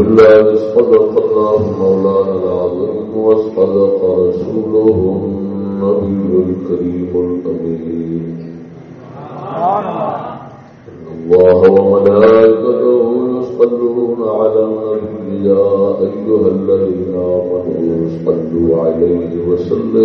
بالله صدق الله مولانا العظيم وصدق رسوله النبي الكريم الأمين. الله وملائكته يصلون على النبي يا أيها الذين آمنوا صلوا عليه وسلموا.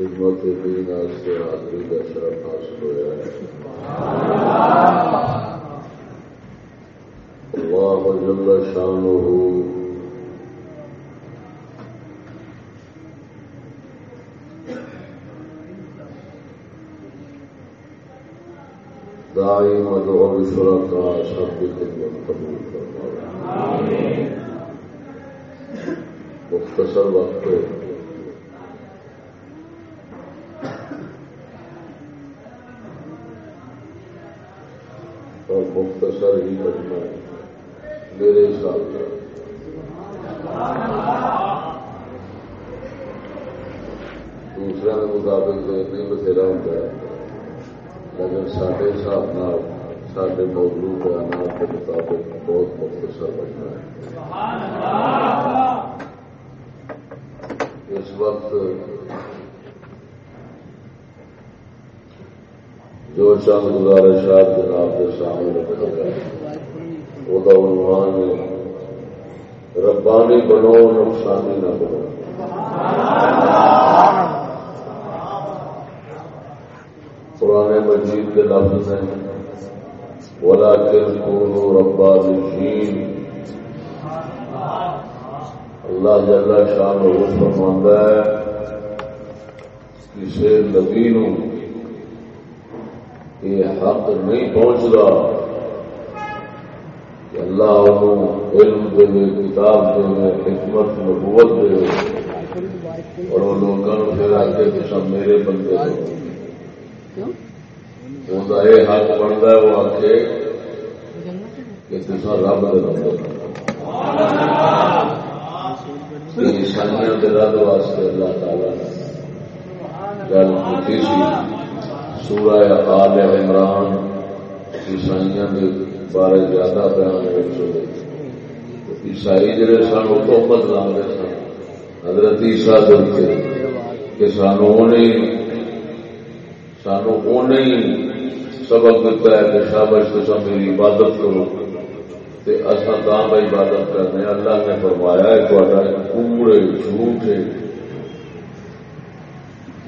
خدمت دین سے حاضری کا شرف حاصل ہوا ہے اللہ جل شانہ دائی مدعو بشرکا سب کی خدمت قبول فرمائے مختصر وقت اور مختصر ہی میرے حساب سے دوسرے کے مطابق تو نہیں بتھیرا ہوتا ہے لیکن سارے حساب سارے موضوع بیانات کے مطابق بہت مختصر بننا ہے اس وقت جو چند گزارشات جناب کے سامنے رکھا گیا وہ عنوان ربانی بنو، نقصانی نہ بنو۔ قرآن مجید کے لفظ ہیں۔ ولا کونو ربانیین اللہ جل شان وہ فرماتا ہے کسی نبی نو۔ یہ حق نہیں پہنچتا کہ اللہ علم دے کتاب دے حکمت، نبوت دے اور وہ لوگوں پھر آگے کہ سب میرے بندے انہیں یہ حق بنتا ہے، وہ آ کے کہ تصا رب دے بندے عیسائیوں رد واسطے اللہ تعالی گل کی سورہ آل عمران عیسائیوں کے بارے زیادہ بیان عیسائی جڑے سن، وہ تحمت لانے سن۔ حضرت عیسا دلتے کہ سانو سانو نہیں سبق دیتا ہے کہ شابش تو میری عبادت کرو۔ اصا دام عبادت کرنے اللہ نے فرمایا ہے کوڑے جھوٹ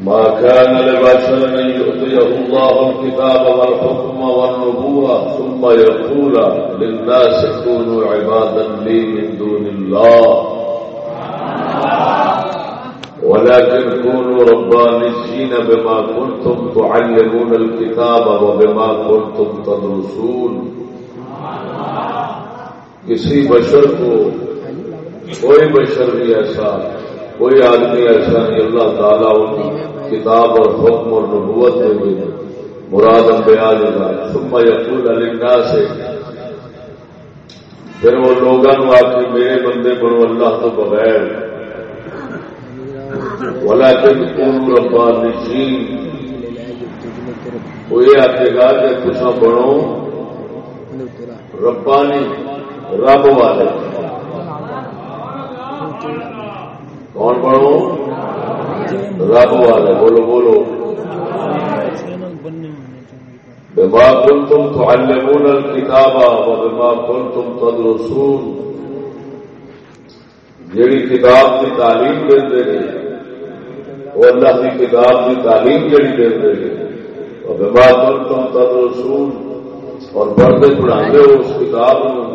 ما كان لبشر أن يؤتيه الله الكتاب والحكم والنبوة ثم يقول للناس كونوا عبادا لي من دون الله. ولكن كونوا ربانيين بما كنتم تعلمون الكتاب وبما كنتم تدرسون. کسی بشر کو کوئی بشر بھی ایسا کوئی آدمی ایسا نہیں، اللہ تعالیٰ ان کتاب اور حکم اور نبوت میں بھی مراد امبیا سما یقول علی سے پھر وہ لوگ کے میرے بندے بنو اللہ تو بغیر۔ ولا کن ربا نشین وہ یہ آخے گا کہ کچھ بنو ربانی رب والے۔ کون پڑھو؟ رب والے، بولو بولو۔ بما كنتم تعلمون الكتاب وبما كنتم تدرسون۔ جیڑی کتاب کی تعلیم دے وہ اللہ کی کتاب کی تعلیم جیڑی دے اور بما كنتم تدرسون۔ اور پڑھتے پڑھاتے ہو اس کتاب میں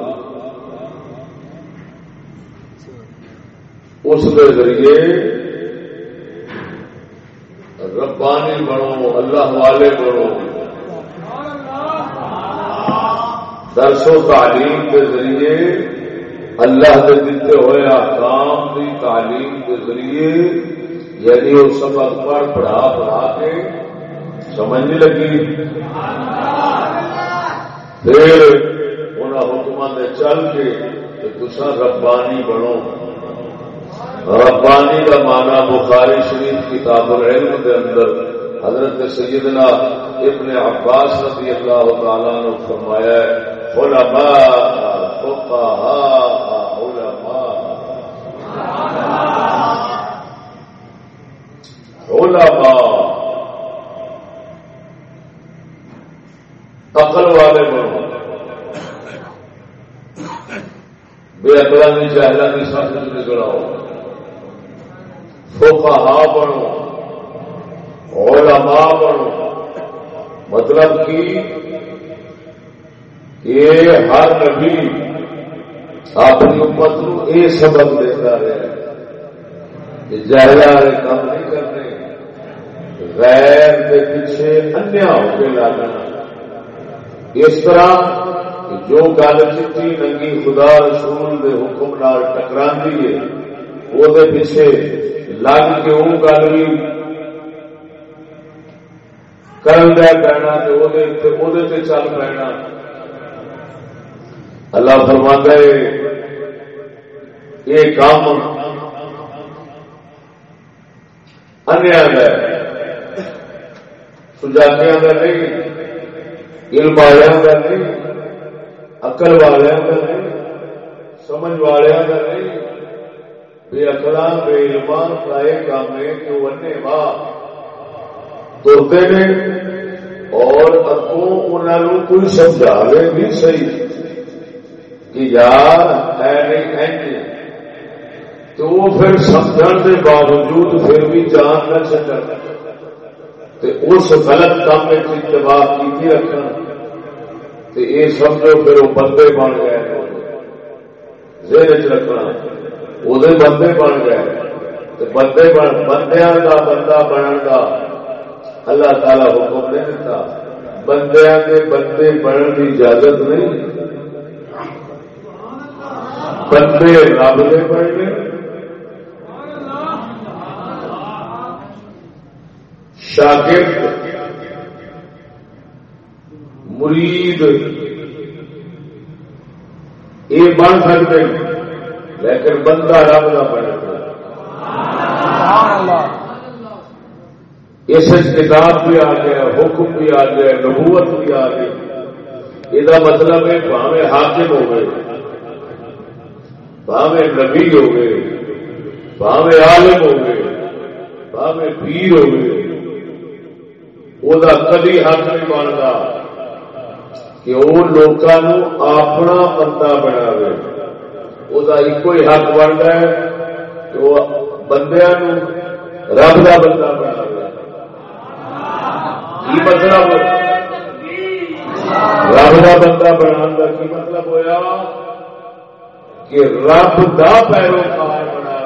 اس کے ذریعے ربانی بنو، اللہ والے بنو۔ درس و تعلیم کے ذریعے اللہ کے دیتے ہوئے آکام کی تعلیم کے ذریعے یعنی وہ سبق پر پڑھا پڑھا کے سمجھ لگی۔ پھر انہیں حکمت چل کے تصا ربانی بنو۔ ربانی کا مانا بخاری شریف کتاب العلم کے اندر حضرت سیدنا ابن عباس رضی اللہ تعالیٰ نے فرمایا علماء، فقہاء، علماء۔ علماء۔ عقل والے بنو۔ بے اکلا نہیں چاہتا نہیں سب نکلا ہو فقہا بنو، علماء بنو۔ مطلب کہ یہ ہر نبی اپنی امت کو یہ سبق دیتا ہے کہ جہلا والے کام نہیں کرتے، غیر کے پیچھے انیا ہو کے لاگنا اس طرح جو گل چیٹی ننگی خدا رسول دے حکم نال ٹکرا ہے، وہ پیچھے لگ کے وہ گل بھی کرن دیا پینا چل پینا اللہ فرما ہے یہ کام انیا سجاتیاں کا نہیں علم والوں کا نہیں اقل والوں کا نہیں سمجھ والوں کا نہیں بے اکلا بے علمان کا یہ کام ہے کہ وہ انے ماں ترتے نے اور اگوں انہوں کوئی سمجھا لے بھی صحیح کہ یار ہے نہیں ہے تو وہ پھر سمجھنے کے باوجود پھر بھی جان نہ چکر اس غلط کام میں اتباع کی رکھنا یہ سمجھو پھر وہ بندے بن گئے۔ زیر چ رکھنا۔ وہ بندے بن گئے بندے بن بندیا کا بندہ بننے کا اللہ تعالی حکم نہیں دیتا بندیا کے بندے بننے کی اجازت نہیں بندے رب کے بننے شاگرد مرید یہ بن سکتے ہیں لیکن بندہ رب کا بنے۔ اس کتاب بھی آ گیا حکم بھی آ گیا نبوت بھی آ گئی۔ یہ مطلب ہے بھاوے حاکم ہو گئے بھاوے نبی ہو گئے بھاوے عالم ہو گئے بھاوے پیر ہو گئے وہ کدی حق نہیں بنتا کہ وہ لوگوں اپنا بندہ بنا وہ ایک ہی حق بنتا ہے کہ وہ بندیا رب کا بندہ بنا کی مطلب رب کا بندہ بنا کی مطلب ہوا کہ رب کا پیروکار بنا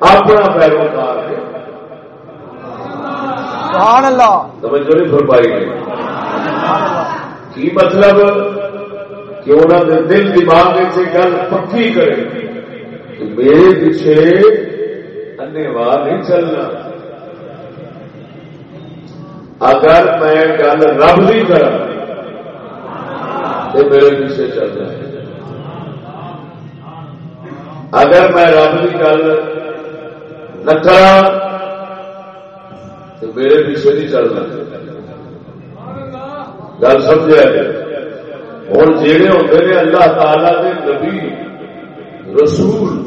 اپنا پیروکار توجہ نہیں فرمائی گئی کی مطلب کہ انہوں نے دل دماغ سے گل پکی کرے میرے پیچھے انوار نہیں چلنا۔ اگر میں گل رب نہیں کرا تو میرے پیچھے چلنا ہے اگر میں رب کی گل نہ کرا تو میرے پیچھے نہیں چلنا۔ گل سمجھا جائے۔ ہوں جہے ہوتے ہیں اللہ تعالی کے نبی، رسول۔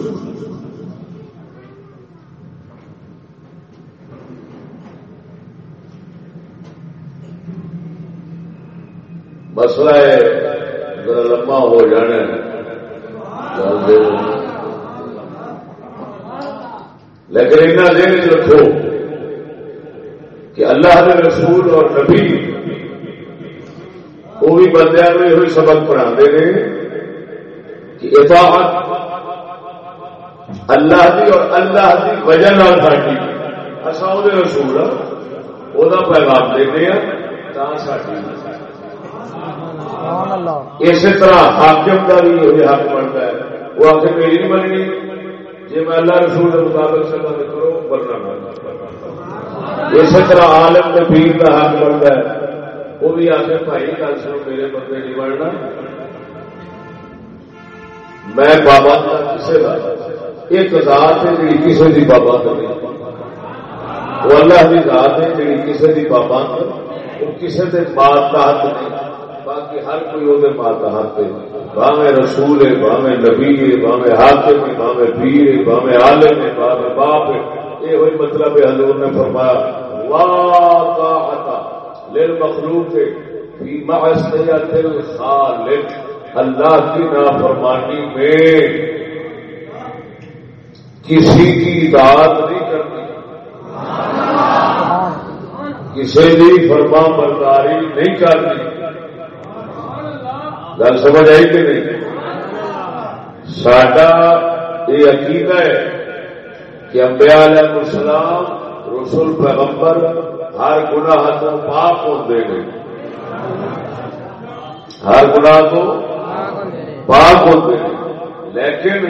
مسئلہ ہے، ذرا لمبا ہو جانا لیکن اتنا دین رکھو کہ اللہ کے رسول اور نبی وہ بھی بندے یہ سبق پڑھا کہ اطاعت اللہ دی اور اللہ کی وجہ ساری اصا وہ رسول وہ پیغام دے اسی طرح حاکم کا بھی یہ حق بنتا ہے وہ آخر میری نہیں بننی جی میں اللہ رسول کے مطابق چلا کرو بننا اسی طرح عالم کے پیر کا حق بنتا ہے وہ بھی آ کے بھائی گل سنو میرے بندے نہیں بڑھنا میں بابا کسی کا ایک ذات ہے جی کسی کی بابا نہیں وہ اللہ کی ذات ہے جی کسی کی بابا وہ کسی کے بات تحت نہیں باقی ہر کوئی وہ بات تحت ہے باہیں رسول ہے باہیں نبی ہے باہیں حاکم ہے باہیں پیر ہے باہیں عالم ہے باہیں باپ ہے یہ وہی مطلب ہے حضور نے فرمایا واہ للمخلوق فی معصیت الخالق اللہ کی نافرمانی میں کسی کی اطاعت نہیں کرنی۔ کسی کی فرما برداری نہیں کرنی۔ گل سمجھ آئی کہ نہیں؟ سڈا یہ عقیدہ ہے کہ امبیا علیہ السلام رسول پیغمبر ہر گناہ تو پاپ ہوتے ہیں ہر گناہ تو پاک ہوتے ہیں لیکن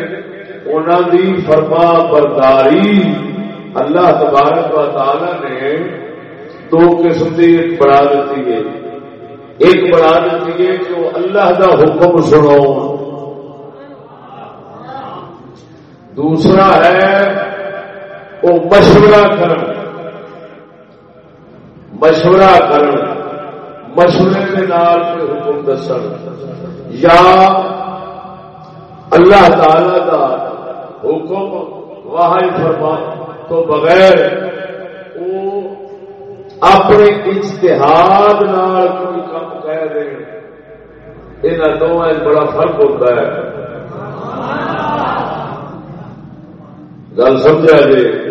انہوں دی فرما برداری اللہ تبارک و تعالی نے دو قسم کی ایک بڑھا دیتی ہے۔ ایک بڑھا دیتی ہے کہ وہ اللہ کا حکم سنو۔ دوسرا ہے، وہ مشورہ کرنا مشورہ کرن، مشورے کے نال حکم دس یا اللہ تعالی کا حکم واہ فرما تو بغیر وہ اپنے اجتہاد نال کوئی کام کہہ دیں ان دونوں بڑا فرق ہوتا ہے۔ گل سمجھا جی؟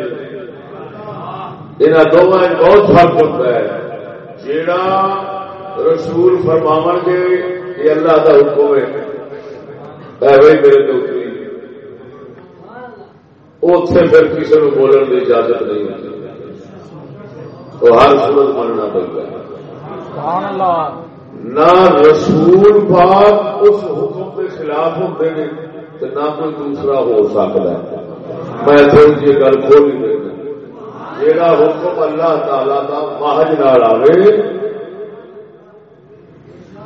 ان دونوں بہت فرق ہوتا ہے جیڑا رسول فرماو گے یہ اللہ کا حکم ہے بھائی میرے تو اتنے پھر کسی کو بولنے کی اجازت نہیں ہوتی تو ہر صورت ماننا پڑتا نہ رسول پاک اس حکم کے خلاف ہوتے ہیں نہ کوئی دوسرا ہو سکتا ہے میں تھوڑی جی گل کھول نہیں دینا جا حکم اللہ تعالی کا مہج نال آئے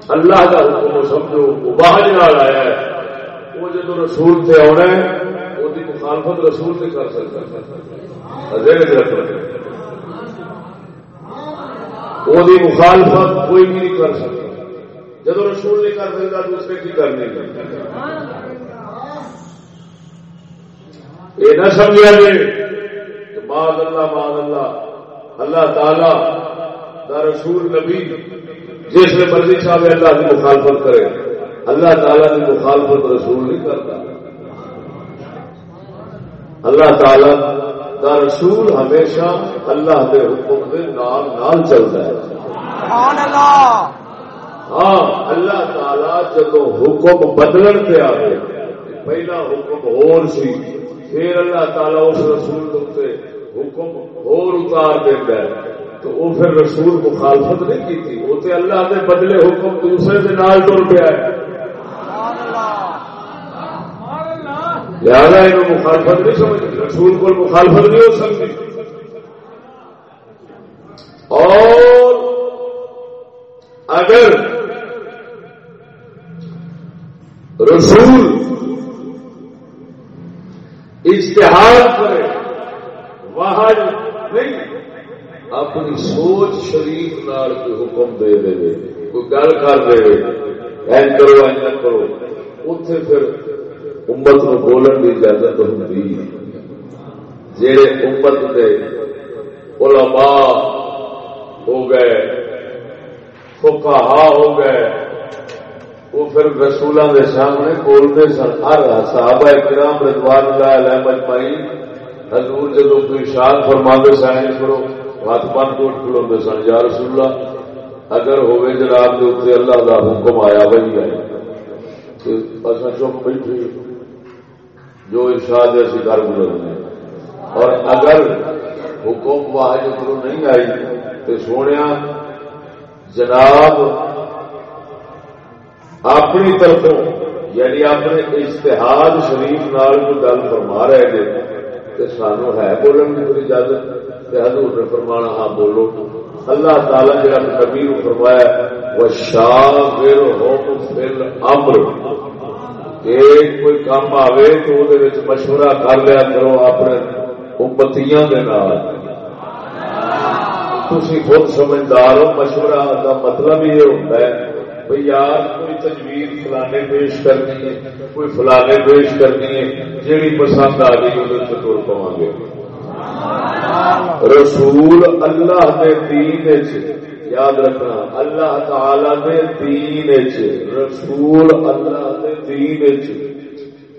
اللہ کا حکم سمجھو، وہ مہج نال آیا ہے۔ وہ جب رسول سے آنا ہے، وہ مخالفت رسول سے کر سکتا وہ مخالفت کوئی بھی نہیں کر سکتا۔ جب رسول نہیں کر سکتا، دوسرے کی کرنے یہ نہ سمجھا جائے۔ اللہ اللہ۔ اللہ تعالی دا رسول نبی جس نے مرضی چاہے اللہ کی مخالفت کرے۔ اللہ تعالیٰ کی مخالفت رسول نہیں کرتا۔ اللہ تعالیٰ کا رسول ہمیشہ اللہ کے حکم کے نال نال چلتا ہے۔ ہاں اللہ تعالیٰ جب حکم بدلن پہ آئے پہلا حکم ہور سی پھر اللہ تعالیٰ اس رسول کے حکم ہور اتار دیتا ہے۔ تو وہ پھر رسول مخالفت نہیں کی تھی۔ وہ تو اللہ نے بدلے حکم دوسرے سے نال ٹر پیا ہے۔ لہٰذا یہ مخالفت نہیں سمجھ رسول کو مخالفت نہیں ہو سکتی۔ اور اگر رسول اشتہار کرے وہاں نہیں۔ اپنی سوچ شریف نال کوئی حکم دے دے، کوئی گل کر دے، این کرو این کرو۔ اتے پھر امت نو بولن کی اجازت ہوتی جہے امت کے علماء ہو گئے فقہا ہو گئے، وہ پھر رسولوں کے سامنے بولتے سن۔ ہر صحابہ کرام رضوان اللہ علیہ مجمعین حضور جدو کوئی شان فرما سائن کرو ہاتھ پن کوٹ کھلو سن، یا رسول اللہ اگر ہوئے جناب کے اتنے اللہ کا حکم آیا، وہی آئے چپ بیٹھے جو ارشاد اسی کر گزرنے۔ اور اگر حکم واحد نہیں آئی، تو سونے جناب، اپنی طرفوں یعنی اپنے اشتہاد شریف نال جو گل فرما رہے ہیں تو سانو ہے بولن کی کوئی اجازت حضور نے فرمانا ہاں بولو۔ اللہ تعالی جا نبی فرمایا وہ شاہ پھر ہو امر ایک کوئی کام آئے تو وہ مشورہ کر لیا کرو اپنے امتیاں کے نال۔ تھی خود سمجھدار ہو، مشورہ کا مطلب یہ ہوتا ہے بھائی یار کوئی تجویز فلانے پیش کرنی ہے، کوئی فلانے پیش کرنی ہے، جیڑی پسند آ گئی وہ ٹور پوا گے؟ رسول اللہ کے دین یاد رکھنا، اللہ تعالی دے دین رسول اللہ دے دین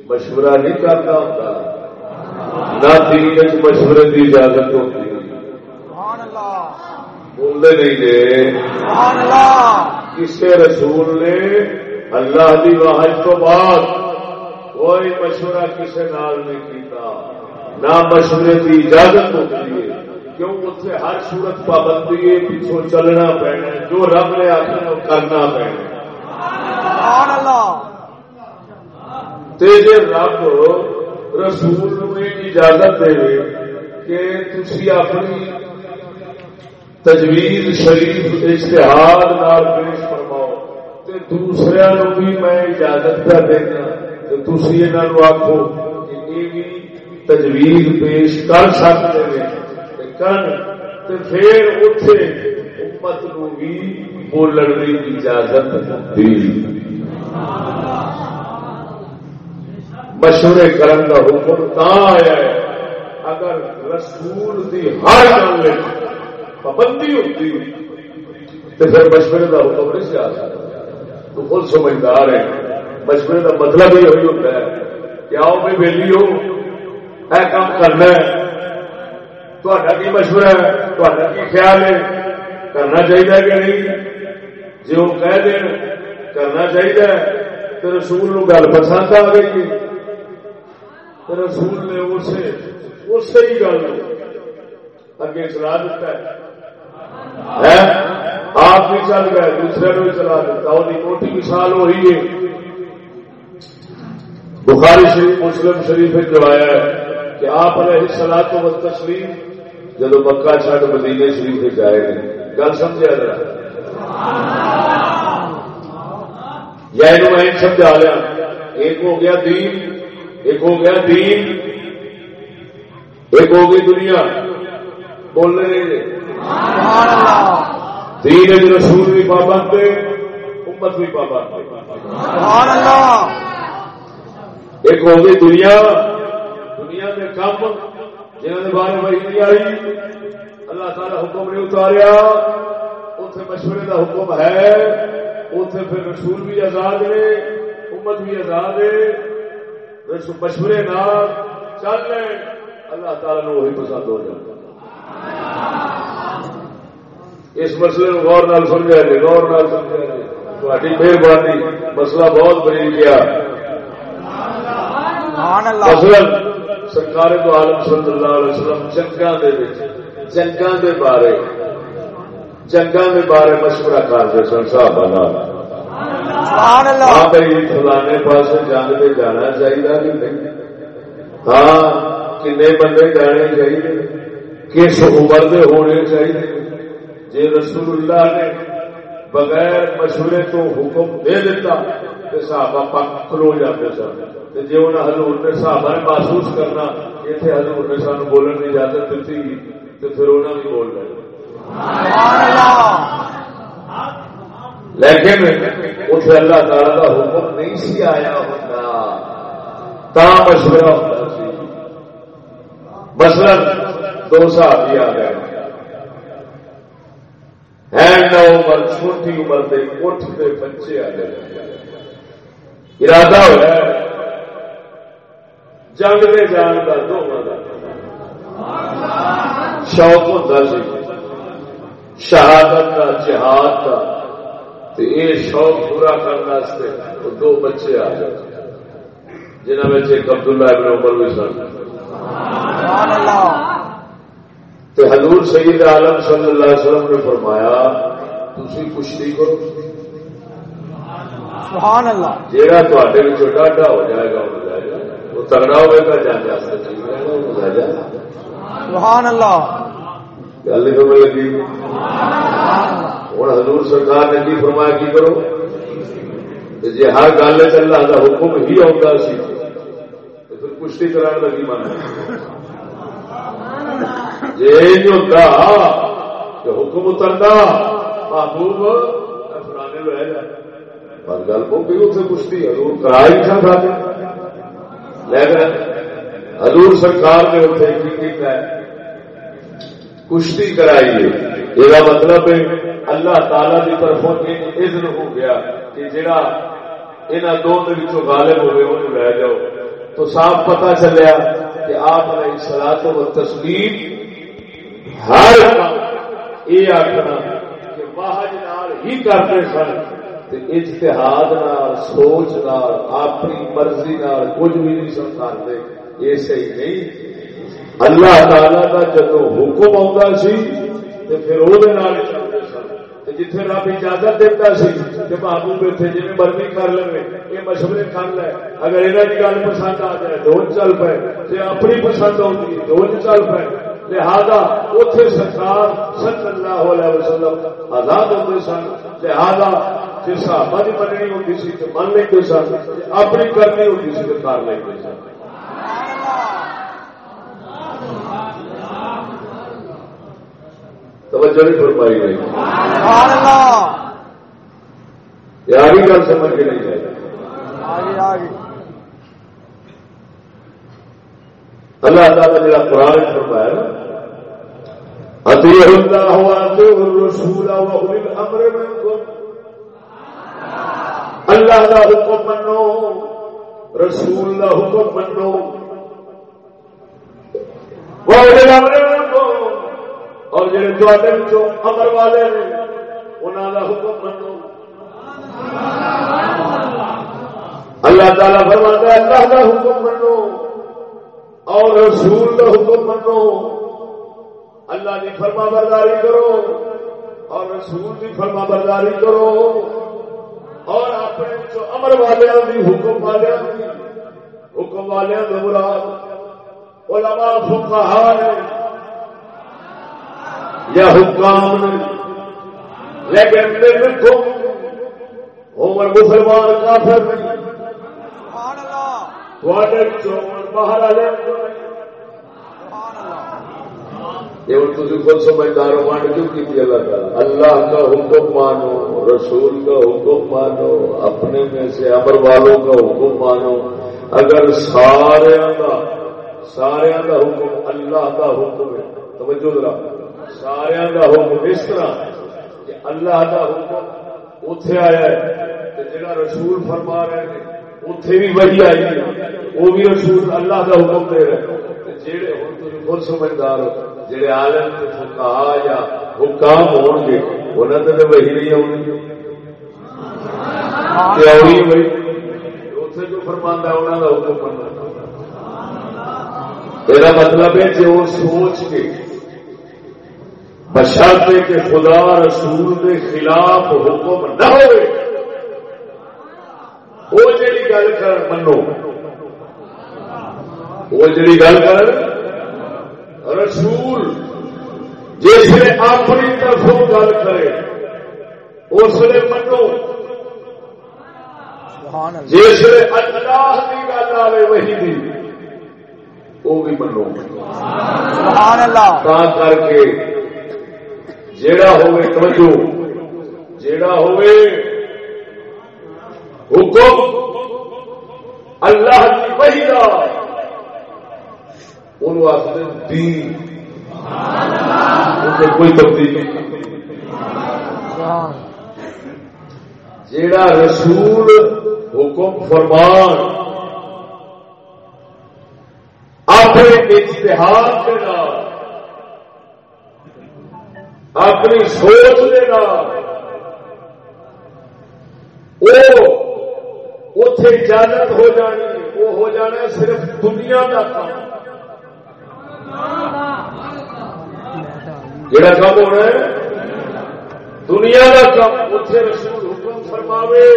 مشورہ نہیں کرتا ہوتا۔ نہ دین مشورے کی اجازت ہوتی۔ بولتے نہیں جی۔ کسی رسول نے اللہ کی واحد تو بعد کوئی مشورہ کسی نال نہیں کیتا۔ نہ مشورے کی اجازت ہوتی ہے۔ کیوں؟ اتنے ہر صورت پابندی ہے پیچھوں چلنا پینا جو رب نے آخر وہ کرنا پینا تیجے رب رسول میں اجازت دے کہ تھی اپنی تجویز شریف اشتہار نال پیش فرماؤ۔ تے دوسرے بھی میں اجازت پہ دینا۔ تو تھی یہ آخو تجویز پیش کر سکتے ہیں۔ کر پھر اتے امت نو بھی بولن کی اجازت دی۔ مشورے کرن کا حکم تا آیا ہے۔ اگر رسول دی ہر گل پابندی ہوتی تو پھر مشورے کا حکم نہیں سے آ سکتا۔ تو خود سمجھدار ہے، مشورے کا مطلب ہی وہی ہوتا ہے کہ آؤ میں ویلی ہو ہے کام کرنا ہے۔ کی مشورہ ہے کی خیال ہے، کرنا چاہیے کہ نہیں؟ جی وہ کہہ دین، کرنا چاہیے تو رسول نو گل پسند آ گئی تو رسول نے اسے اسی گل اگے چلا دیتا ہے۔ آپ بھی چل گئے دوسرے بھی چلا دیتا وہ موٹی مثال وہی ہے۔ بخاری شریف، مسلم شریف جو آیا ہے۔ کہ آپ علیہ سلا تو تسلیم جب مکہ چھٹ مدینے شریف جائے گے گل سمجھا ذرا؟ یا میں سمجھا لیا ایک ہو گیا دین ایک ہو گیا دین ایک ہو گئی دنیا۔ بولنے دین رسول بھی پابند امت بھی پابند ایک ہو گئی دنیا۔ دنیا کے کام جنہوں نے بارے بھائی نہیں آئی، اللہ تعالی حکم نہیں اتاریا۔ اتنے مشورے کا حکم ہے اتنے پھر رسول بھی آزاد ہے امت بھی آزاد ہے۔ مشورے نہ چل رہے اللہ تعالی نے وہی پسند ہو جائے۔ اس مسئلے کو غور نال سمجھا جائے، غور نال سمجھا جائے۔ تھوڑی مہربانی، مسئلہ بہت بڑی گیا۔ سرکار تو عالم صلی اللہ علیہ وسلم جنگا جنگا دے بارے جنگا دے بارے مشورہ کرتے سن صاحب ہاں بھائی فلانے پاس جنگ پہ جانا چاہیے کہ نہیں؟ ہاں کن بندے جانے چاہیے کس عمر کے ہونے چاہیے جی رسول اللہ نے بغیر مشورے تو حکم دے دیتا تو صحابہ کھلو جاتے سن۔ جی انہیں ہزور نے صحابہ نے محسوس کرنا اتنے ہزور نے سان بولنے کی اجازت دیتی تو پھر انہیں بھی بول رہے لیکن اتنے اللہ تعالی کا حکم نہیں سی آیا ہوتا تا مشورہ ہوتا سی۔ مثلا دو صاحب ہی آ گئے۔ نو عمر، چھوٹی عمر کے اٹھ کے بچے آ گئے۔ ارادہ ہوا جنگ میں جان کا دو شوق ہوتا سی شہادت کا جہاد کا۔ یہ شوق پورا کرنے دو بچے آ جائے جنہوں میں ایک عبداللہ ابن عمر بھی سن۔ تو حضور سید عالم صلی اللہ علیہ وسلم نے فرمایا تھی کشتی کرو۔ سبحان اللہ۔ جیڑا تے ڈاڈا ہو جائے گا۔ تگڑا ہوئے گا جان سبحان اللہ۔ گل نہیں سمجھ لگی ہوں حضور سرکار نے کی فرمایا کی کرو جی ہر گل اللہ کا حکم ہی آتا سی پھر کشتی کرا لگی من جی ہوتا کہ حکم اترتا محبوب جائے پر گل کو بھی اتنے کشتی حضور کرا ہی تھا لیکن حضور سرکار نے اتنے کشتی کرائی یہ مطلب اللہ تعالی کی طرف اذن ہو گیا کہ جڑا یہاں دونوں غالب ہوئے انہوں لے جاؤ۔ تو صاف پتا چلیا کہ آپ نے سلا تو تسلیم ہر یہ آخنا کہ واہج ہی کرتے سن۔ اجتہاد نال، سوچ نال، اپنی مرضی نال کچھ بھی نہیں سن سمجھاتے یہ صحیح نہیں۔ اللہ تعالی کا جدو حکم آتا سی تو پھر وہ جتھے رب اجازت دیتا سی کہ محبوب اتنے جی مرضی کر لے یہ مشورے کر لے۔ اگر یہاں کی گل پسند آ جائے دو چل پائے جی اپنی پسند آتی دو چل پائے لہذا اتنے سرکار صلی اللہ علیہ وسلم آزاد ہوتے سن۔ لہذا جی صحابہ کی مننی ہوتی سی تو من لیتے سن، اپنی کرنی ہوتی سی تو کر لیتے سن۔ توجہ نہیں فرمائی گئی۔ یار گل سمجھ کے نہیں جائے اللہ تعالیٰ جا قرآن فرمایا نا اطیع اللہ واطیع الرسول واولی الامر منکم اللہ کا حکم منو، رسول کا حکم منو۔ اور جڑے امر والے نے انہوں کا حکم منو۔ اللہ تعالی فرماتا ہے، اللہ کا حکم منو۔ اور رسول کا حکم منو۔ اللہ کی فرما برداری کرو۔ اور رسول کی فرما برداری کرو۔ اور اپنے امر والوں کی حکم والوں حکم والوں کے مراد علماء فقہا نے یا حکام نے لیکن دیکھو عمر مسلمان کافر نہیں۔ باہر خود سمجھدار مان کیوں کی اللہ تعالیٰ؟ اللہ کا حکم مانو، رسول کا حکم مانو، اپنے میں سے امر والوں کا حکم مانو۔ اگر سارے کا سارے کا حکم اللہ کا حکم ہے، توجہ ذرا۔ سارے کا حکم اس طرح کہ اللہ کا حکم اتے آیا ہے جڑا رسول فرما رہے ہیں اتے بھی وہی آئی ہے۔ وہ بھی رسول اللہ کا حکم دے رہے ہیں۔ جہے خود سمجھدار ہو۔ آلم فکا یا حکام ہو گے انہوں نے وہی نہیں آئی بھائی اتنے جو حکم میرا مطلب ہے کہ وہ سوچ کے بشرتے کہ خدا رسول کے خلاف حکم نہ ہو وہ جڑی گل کر منو وہ جڑی گل کر رسول جس نے اپنی طرفوں گل کرے اس نے منو۔ جس نے اللہ کی گل آئے وہی دی وہ بھی منو۔ کر کے جیڑا ہوئے توجہ جیڑا ہوئے حکم اللہ کی وحی دا ان دین۔ کوئی تبدیلی جیڑا رسول حکم فرمان اپنے اجتہاد کے نام اپنی سوچ دینا وہ اتے اجازت ہو جانی وہ ہو جانا صرف دنیا کا کام۔ جڑا کام ہونا ہے، دنیا کا کام اتے رسول حکم فرماوے۔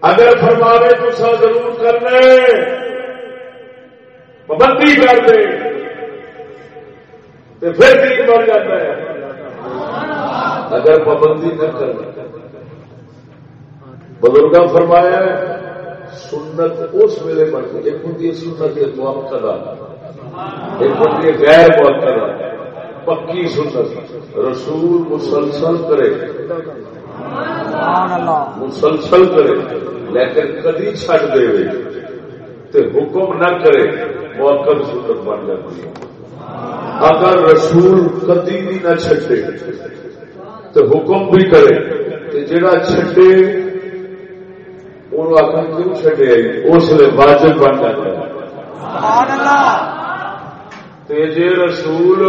اگر فرماوے تو سا ضرور کرنا پابندی کر دے۔ تو پھر دین بن جاتا ہے۔ اگر پابندی نہ کر۔ بزرگ فرمایا سنت اس ویلے بن گئی ایک ہوں سنت موقع ایک غیر موقع پکی سنت رسول مسلسل کرے۔ مسلسل کرے لیکن کدی چڈ دے حکم نہ کرے موقع سنت بن جاتی ہے اگر رسول کدی بھی نہ چھٹے تو حکم بھی کرے کہ جڑا چھٹے ان آخر کیوں چھٹے اس لیے واجب بن جاتا ہے۔ جی رسول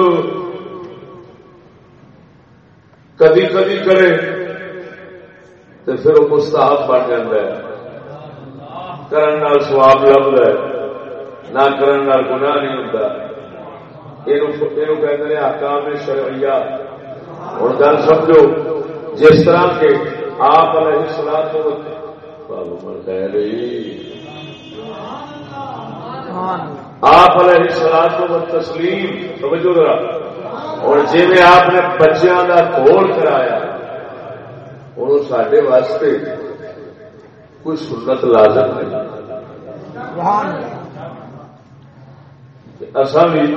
کدی کدی کرے تو پھر وہ مستحب بن جاتا ہے۔ کرن سواب لگتا ہے، نہ کرن گناہ نہیں ہوتا کہ آکام شرعیہ۔ ہوں گل سمجھو، جس طرح کے آپ علیہ سلاد آپ علیہ سلاد کو تسلیم سمجھو ذرا۔ اور جی میں آپ نے بچیاں کا گول کرایا اور سڈے واسطے کوئی سنت لازم نہیں۔ اصا بھی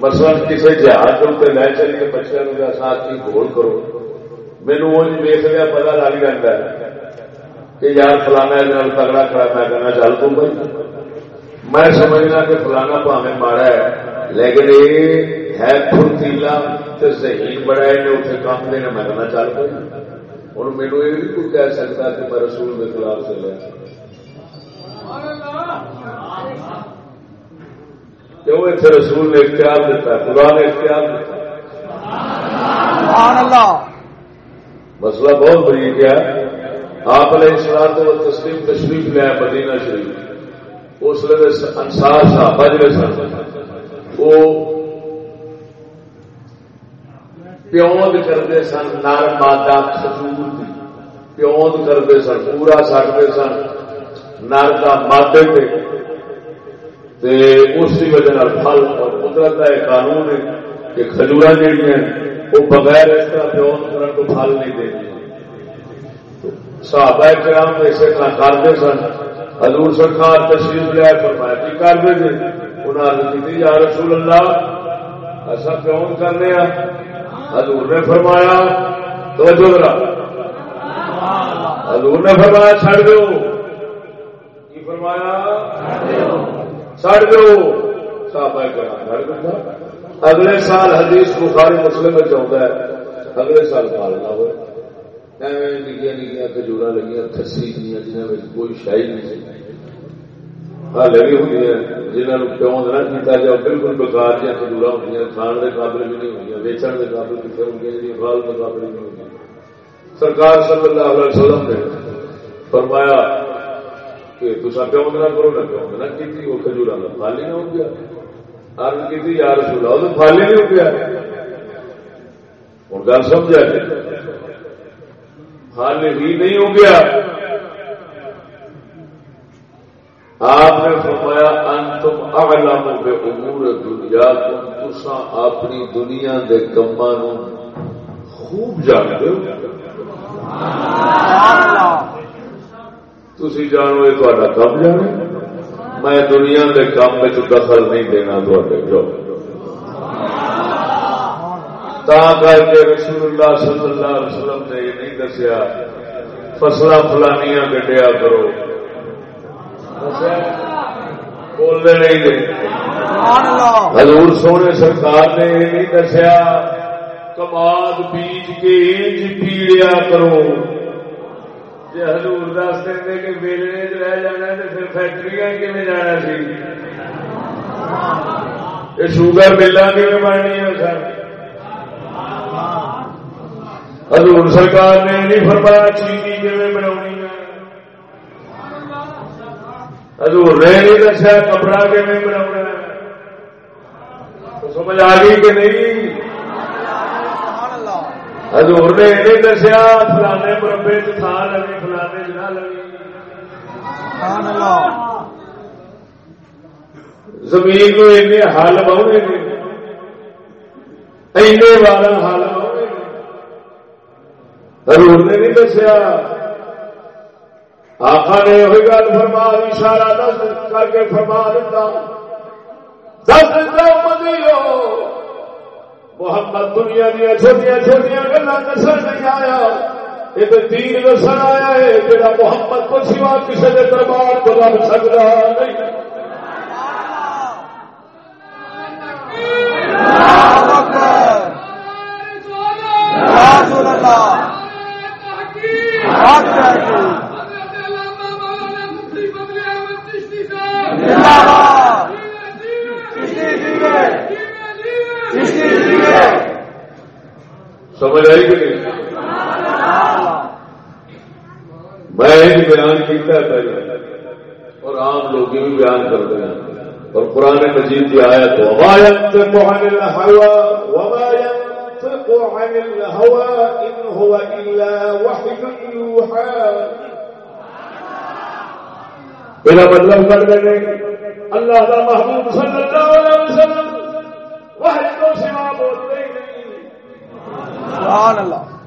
مثلا کسی جہاز کے لے چلیے بچوں کے ساتھ جی کی گول کرو۔ مینو وہ ویس لیا، پتا لگ جاتا ہے کہ یار فلانا تگڑا کھڑا میں کہنا، چل تو بھائی۔ میں سمجھنا کہ فلانا پاوے ماڑا ہے لیکن یہ ہے فرتیلا ذہین بڑا ہے کہ اتنے کام دینا میں کہنا چل پائی ہوں میرے یہ بھی کوئی کہہ سکتا کہ میں رسول کے خلاف چلے کیوں اتنے رسول نے اختیار دیتا؟ ہے خدا نے اختیار دیتا۔ مسئلہ بہت بڑی کیا آپ نے اسلام کو تسلیم تشریف لیا مدینہ شریف۔ اس لیے انسار صاحب جڑے سن، وہ پیوند کرتے سن نر مادہ کھجور پیوند کرتے سن، پورا سکتے سن، نر کا مادے پہ اس کی وجہ پھل اور قدرت کا ایک قانون ہے کہ کھجور جہیا وہ بغیر اس طرح پیون کرنے کو پھل نہیں دیں صحابہ کرام اسی طرح کرتے سن حضور سرکار تشریف لیا فرمایا، کی کرتے تھے انہوں نے یا رسول اللہ، ایسا پیون کرنے حضور نے فرمایا تو جو حضور نے فرمایا، چھڑ دو۔ کی فرمایا؟ سڑ دو۔ اگلے سال حدیث بخاری مسلم میں چاہتا ہے۔ اگلے سال پالنا ہوئے۔ ہو نکیا نکیا کجور لگی کسی دیا جنہیں کوئی شاہی نہیں ہالے بھی ہوں جنہوں پیون نہ کیتا جائے بالکل بکار دیا کجور ہوں کھان کے قابل بھی نہیں ہوئی ویچن کے قابل کتنے ہوں جی فال کے قابل نہیں ہوئی سرکار صلی اللہ علیہ وسلم نے فرمایا کہ تصا پیون نہ کرو، نہ پیون نہ کی وہ کجور کا پھل ہی نہ ہو گیا ارد کی یار سلا تو پھل ہی نہیں ہو گیا ہوں گل سمجھا جی؟ حال ہی نہیں ہو گیا۔ آپ نے فرمایا، انتم اعلم بے امور دنیا تم تسا اپنی دنیا دے کما نو خوب جانتے ہو۔ تھی جانو یہ تا کم جانے میں دنیا دے کام میں دخل نہیں دینا تھوڑے کر کے رسول اللہ صلی اللہ علیہ وسلم نے یہ نہیں دسیا فصل فلانیاں گڈیا کرو بولنے نہیں دے حضور سونے سرکار نے یہ نہیں دسیا کماد بیج کے انج پیڑیا کرو جی ہزور دس دیں کہ ویلنے رہ جانا تو پھر فیکٹری کیون جانا سی شوگر ملا کیون بننی ہے سر حضور سرکار نے نہیں فرمایا چینی کیون بنا حضور نے نہیں دسیا کپڑا کیون بنا سمجھ آ گئی کہ نہیں حضور نے نہیں دسیا فلانے مربے تھان لگی فلانے نہ لگی زمین کو حل بہنے اینے والا حل حضور نے نہیں دسیا۔ آخا نے وہی گل فرما اشارہ دس کر کے فرما دیتا۔ دس مدیو محمد دنیا دیا چھوٹیاں چھوٹیاں گلا دسن نہیں آیا۔ یہ تین دسن آیا ہے جا محمد کو سوا کسی کے دربار کو لگ سکتا نہیں۔ اللہ۔ سمجھ آئی کہ نہیں۔ میں بیان کیا اور عام لوگ بھی بیان کرتے ہیں۔ اور قرآن مجید کی آیا تو ينطق عن الهوى إن هو إلا وحي میرا مطلب کر دیں اللہ کا محبوب صلی اللہ علیہ وسلم وحی کو سوا بولتے ہی نہیں۔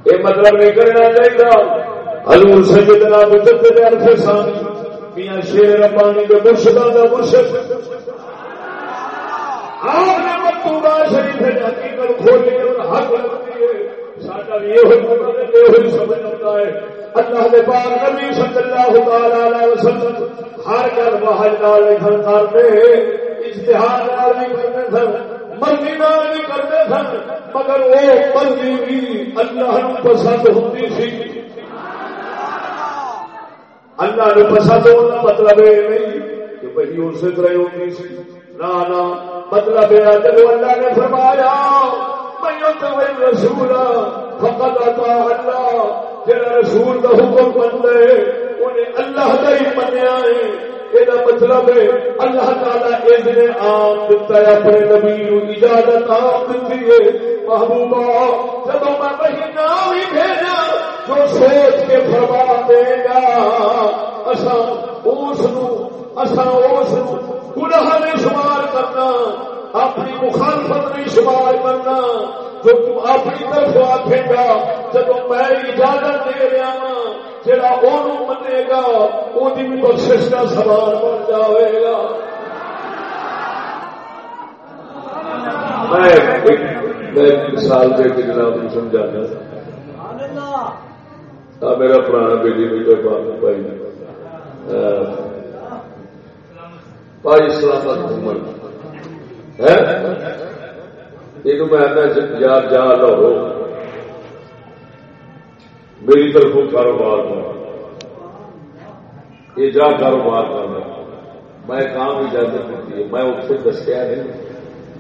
یہ مطلب نہیں کرنا چاہیے۔ حضور سیدنا مجدد ثانی میاں شیر ربانی کے مرشدہ کا مرشد۔ آپ نے مکتوبہ شریف حقیقت کھولی اور حق لگتی ہے۔ ساڈا بھی یہ سمجھ آتا ہے اللہ کے پاک نبی صلی اللہ تعالی علیہ وسلم ہر گل باہر نال لکھن کرتے اشتہار نال بھی کرتے سن، مرضی نال بھی کرتے سن، مگر وہ مرضی بھی اللہ نو پسند ہوتی سی۔ اللہ نے پسند ہونا مطلب یہ نہیں کہ بھائی اسی طرح ہوتی سی۔ نہ مطلب جب اللہ نے فرمایا رسول فقط اتا اللہ جڑا رسول کا حکم بنتا ہے انہیں اللہ کا ہی منیا ہے۔ یہ مطلب ہے، اللہ تعالی اس نے عام دتا ہے، اپنے نبی اجازت عام دیتی ہے۔ محبوبہ، جب میں وہی نام ہی بھیجا، جو سوچ کے فرما دے گا اصا اس اصا اس گناہ نہیں شمار کرنا۔ اپنی مخالفت نہیں شمار کرنا جو تم اپنی طرف آخے گا جب میں اجازت دے رہا ہاں، ہوں جا منے گا وہ بخش کا سوال بن جائے گا۔ میں مثال دے کے جناب کو سمجھانا۔ میرا پرانا بیٹی بیٹا بھائی بھائی سلامت عمر یہ میں جا جا لو میری طرف کاروبار کرنا یہ جا کاروبار کرنا میں کام اجازت دیتی ہے۔ میں اس سے دسیا نہیں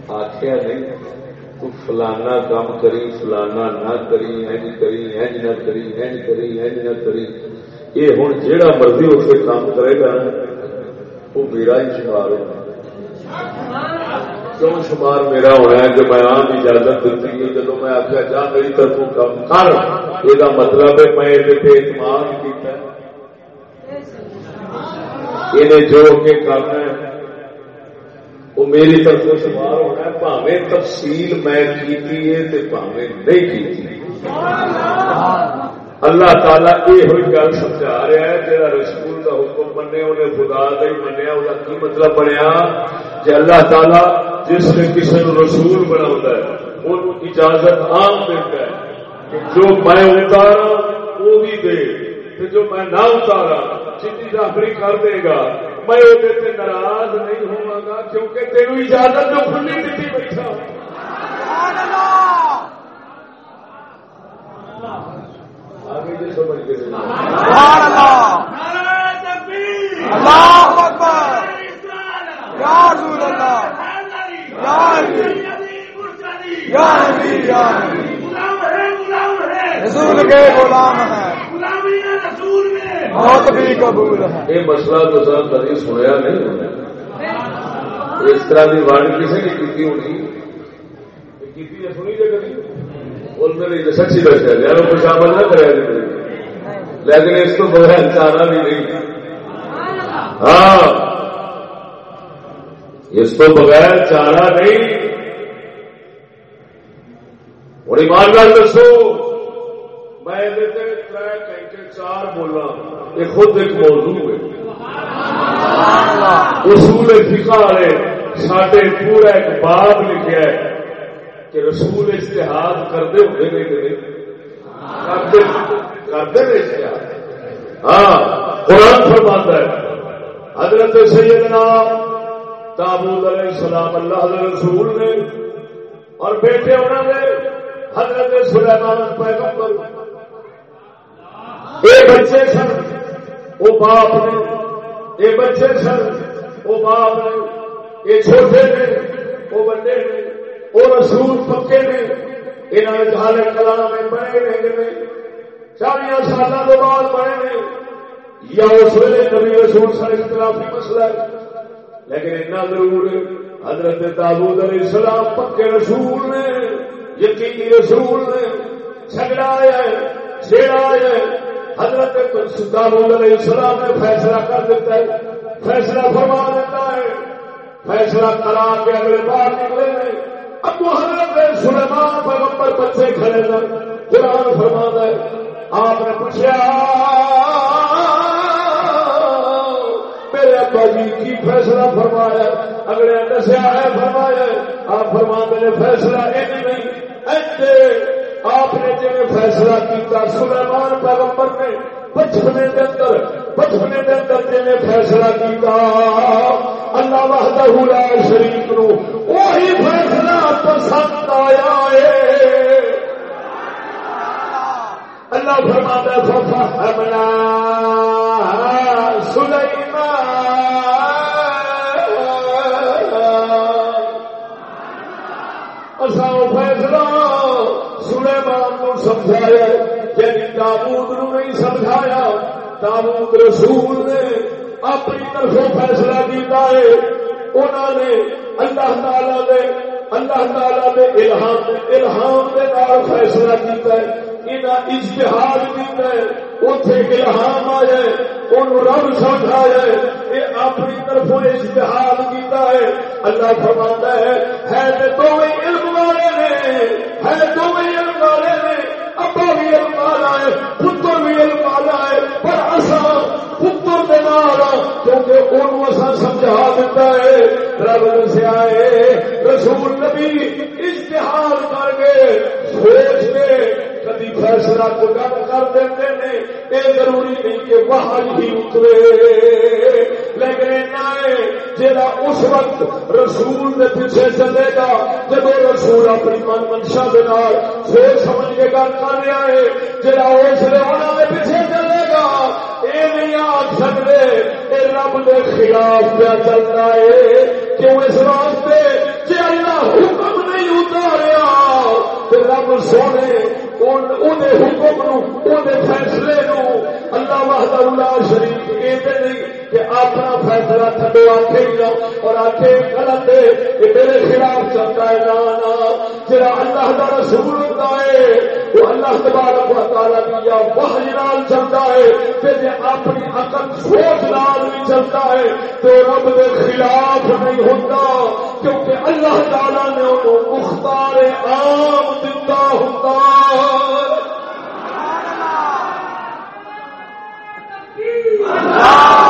آخیا نہیں، تو فلانا کام کری، فلانا نہ کری، اینج کری، اینج نہ کری، اینج کری، اینج نہ کری۔ یہ ہوں جہاں مرضی اس سے کام کرے گا، وہ میرا ہی شمار ہے۔ کیوں شمار میرا ہونا ہے جو میں آم اجازت دیتی ہے جب میں آخیا، جا میری طرف کام کر۔ یہ مطلب ہے میں یہ اعتماد کیا انہیں جو کے کرنا ہے، وہ میری طرف شمار ہونا ہے۔ پاوے تفصیل میں کیتی ہے کی پاوے نہیں کی اللہ تعالیٰ یہ ہوئی گل سمجھا رہا ہے جہاں رسول کا حکم بنے انہیں خدا کا ہی منیا وہ مطلب بنیا؟ کہ اللہ تعالیٰ جس نے کسی کو رسول بنا ہے ان اجازت عام دیتا ہے جو میں اتارا وہ بھی دے۔ جو میں نہ اتارا چیزی داخری کر دے گا۔ میں وہ ناراض نہیں ہوا گا کیونکہ تیرو اجازت جو کھلی دیتی بیٹھا آگے سمجھ کے رسول کے غلام ہیں۔ موت بھی قبول ہے یہ مسئلہ تو سر کبھی سنیا نہیں اس طرح کی ونڈ کسی نے کی ہونی؟ سنی جائے کبھی سچی دسیا یار کچھ عمل نہ کرے لیکن اس کو بغیر چانا بھی نہیں۔ ہاں۔ اس کو بغیر چانا نہیں۔ ہوں ایماندار دسو میں تر گھنٹے چار بولا، یہ خود ایک موضوع ہے۔ اصول فقہ والے سڈے پورا ایک باب لکھا ہے کہ رسول اشتہاد کرتے ہوتے ہیں نہیں کرتے اشتہاد ہاں قرآن فرماتا ہے، حضرت سیدنا تابود علیہ السلام اللہ رسول نے اور بیٹے انہوں نے حضرت سلیمان پیغمبر۔ یہ بچے سن وہ باپ نے یہ بچے سن وہ باپ نے یہ چھوٹے نے وہ بڑے نے وہ رسول پکے نے یہاں جال کلام میں بڑے نے چالیا سال کے بعد بڑے نے۔ یا اس ویلے نبی رسول سر اختلافی مسئلہ ہے۔ لیکن اتنا ضرور حضرت داود علیہ السلام پکے رسول نے، یقینی رسول نے، جھگڑا ہے چھیڑا ہے۔ حضرت علیہ السلام نے فیصلہ کر دیتا ہے، فیصلہ فرما دیتا ہے۔ فیصلہ کرا کے اگلے بار نکلے اب وہ حضرت سلیمان پیغمبر بچے کھڑے ہیں۔ قرآن فرما ہے، آپ نے پوچھا میرے جی کی فیصلہ فرمایا اگلے دسیا ہے فرمایا آپ فرما نے فیصلہ یہ نہیں ایسے آپ نے جی فیصلہ کیا سلیمان پیغمبر نے بچپنے کے اندر بچپنے کے اندر جی فیصلہ کیا اللہ وحدہ لا شریف نو وہی فیصلہ پسند آیا ہے اللہ فرماتا ففهمنا سلیمان! فیصلہ سلیمان کو سمجھایا یعنی تابوت نو نہیں سمجھایا، تابوت رسول نے اپنی طرف فیصلہ کیا ہے۔ انہوں نے اللہ تعالی دے اللہ تعالی دے الہام الہام دے نال فیصلہ کیتا ہے۔ انہیں اشتہار کیتا ہے اتنے الہام آیا ان رب سمجھایا یہ اپنی طرف اشتہار کیتا ہے۔ اللہ فرماتا ہے ہے تو علم والے نے، ہے تو علم والے نے ابا بھی علم والا ہے، پتر بھی علم والا ہے، پر اصا پتر کے نال ہاں، کیونکہ ان اصا سمجھا دیتا ہے۔ رب دسیا ہے، رسول نبی اشتہار کر کے سوچ کے کدی فیصلہ کو گل کر دیتے ہیں۔ یہ ضروری نہیں کہ وہاں ہی اترے۔ لیکن جا اس وقت رسول کے پیچھے چلے گا جب رسول اپنی من منشا کے سوچ سمجھ کے گل کر رہا ہے جا اس لیے انہوں کے پیچھے چلے گا یہ نہیں آ سکتے یہ رب کے خلاف پہ چلتا ہے۔ کیوں اس واسطے؟ جی اللہ حکم نہیں اتاریا رب سونے حکم نو فیصلے نو اللہ وحدہ اللہ شریف کہتے نہیں کہ اپنا فیصلہ تھڈو آخے گا اور آخے غلط ہے کہ میرے خلاف چلتا ہے نا جا اللہ کا رسول ہوتا ہے وہ اللہ تبارک و تعالی کی یا وحی نال چلتا ہے جی اپنی عقل سوچ نال بھی چلتا ہے تو رب کے خلاف نہیں ہوتا کیونکہ اللہ تعالی نے انہوں مختار عام دتا ہوتا اللہ۔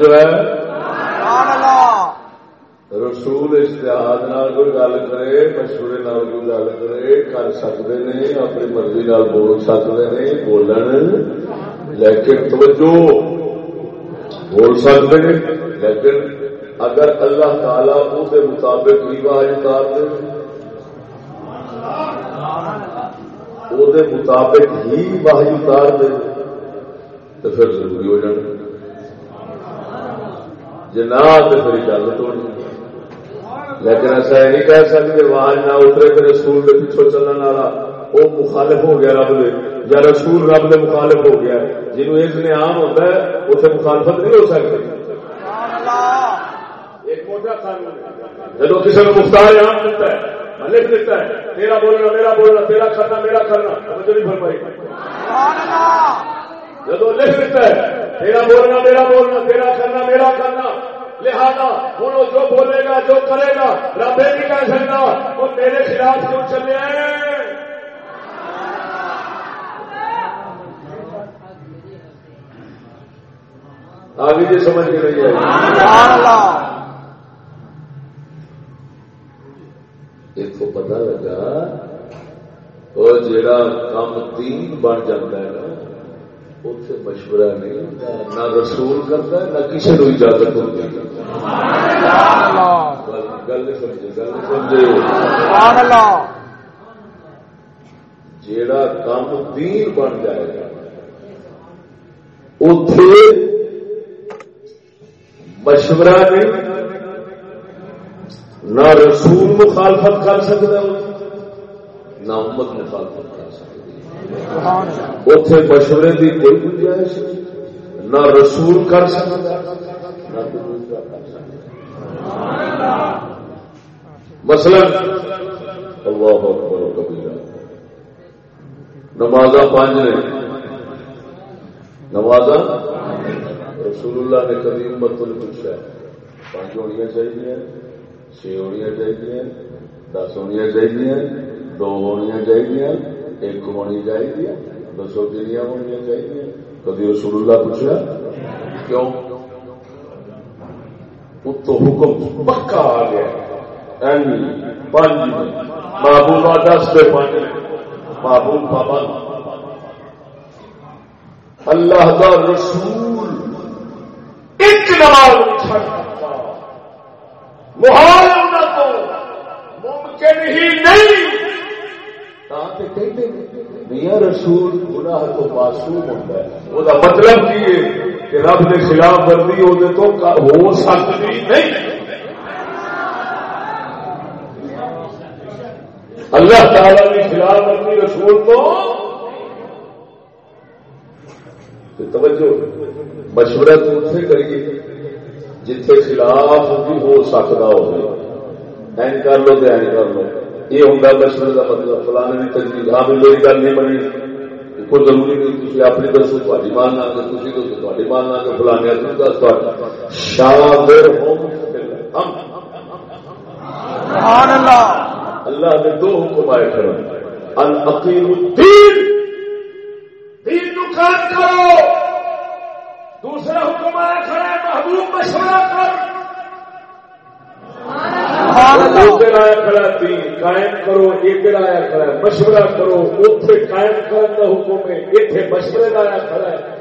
جو ہے رسول اشتہاد کوئی گل کرے، مشورے کوئی گل کرے، کر سکتے ہیں اپنی مرضی نال بول سکتے ہیں بولن لیکن توجہ! بول سکتے لیکن اگر اللہ تعالی اس مطابق ہی اتار دے، وہ مطابق ہی باہر اتار دے، تو پھر ضروری ہو جانا۔ جی نہ، تو پھر گل توڑنی لیکن ایسا یہ نہیں کہہ سکتے آواز نہ اترے پھر رسول کے پیچھو چلنے والا۔ وہ مخالف ہو گیا رب دے، یا رسول رب دے مخالف ہو گیا۔ جنہوں اس نے عام ہوتا ہے اتنے مخالفت نہیں ہو سکتی ایک موٹا قانون جب کسی نے مختار عام دیتا ہے میں لکھ دیتا ہے میرا بولنا میرا بولنا، تیرا کرنا، میرا کرنا مجھے نہیں بھر پائی جب لکھ دیتا ہے، تیرا بولنا، میرا بولنا، تیرا کرنا، میرا کرنا، لہذا ہوں جو بولے گا، جو کرے گا، رب نہیں کہہ سکتا، وہ میرے خلاف کیوں چلے آگے جی سمجھ کے نہیں آئی ایک پتا لگا وہ جڑا کام تین بن جاتا ہے نا اتنے مشورہ نہیں ہوتا نہ رسول کرتا ہے نہ کسی کو اجازت ہوتی گل سمجھے گل سمجھے جیڑا کام دین بن جائے گا اتے مشورہ نہیں نہ رسول مخالفت کر سکتا نہ امت مخالفت کر سکتا اتے مشورے کی کوئی گنجائش نہ رسول کر سکتا مسئلہ اللہ اکبر کبھی نماز پانچ نے۔ نماز رسول اللہ نے کبھی امت کو پوچھا۔ پانچ ہونی چاہیے۔ چھ ہونی چاہیے دس ہونی چاہیے دو ہونی چاہیے ایک ہونی چاہیے دسو کنیا ہونی چاہیے کبھی رسول اللہ پوچھا کیوں تو حکم پکا آ گیا بابو کا دس پہ پانچ بابو بابا اللہ کا رسول ایک نماز محال ممکن ہی نہیں میاں رسول، گناہ تو معصوم ہوتا ہے۔ وہ مطلب کی ہے کہ رب کے خلاف ورزی ہونے تو ہو سکتی نہیں۔ اللہ تعالی کی خلاف ورزی رسول تو توجہ، مشورہ تو اتنے کریے جتنے خلاف بھی ہو سکتا ہو کر لو تو این کر لو۔ یہ ہوں مشورے کا مطلب فلانے کی تجویز ہاں میری گل نہیں بنی۔ کوئی ضروری نہیں تھی اپنی دسو تاری ماننا کہ تھی دسو تاری ماننا کہ فلانے دس شاگر اللہ۔ نے دو حکم آئے کر الحقیم الدین۔ دین نقصان کرو۔ دوسرا حکم کھڑا ہے محبوب مشورہ کر۔ آیا کھڑا دین قائم کرو ایک آیا کھڑا ہے مشورہ کرو اتنے قائم کرنے کا حکم ہے اتنے مشورے کا آیا کھڑا ہے۔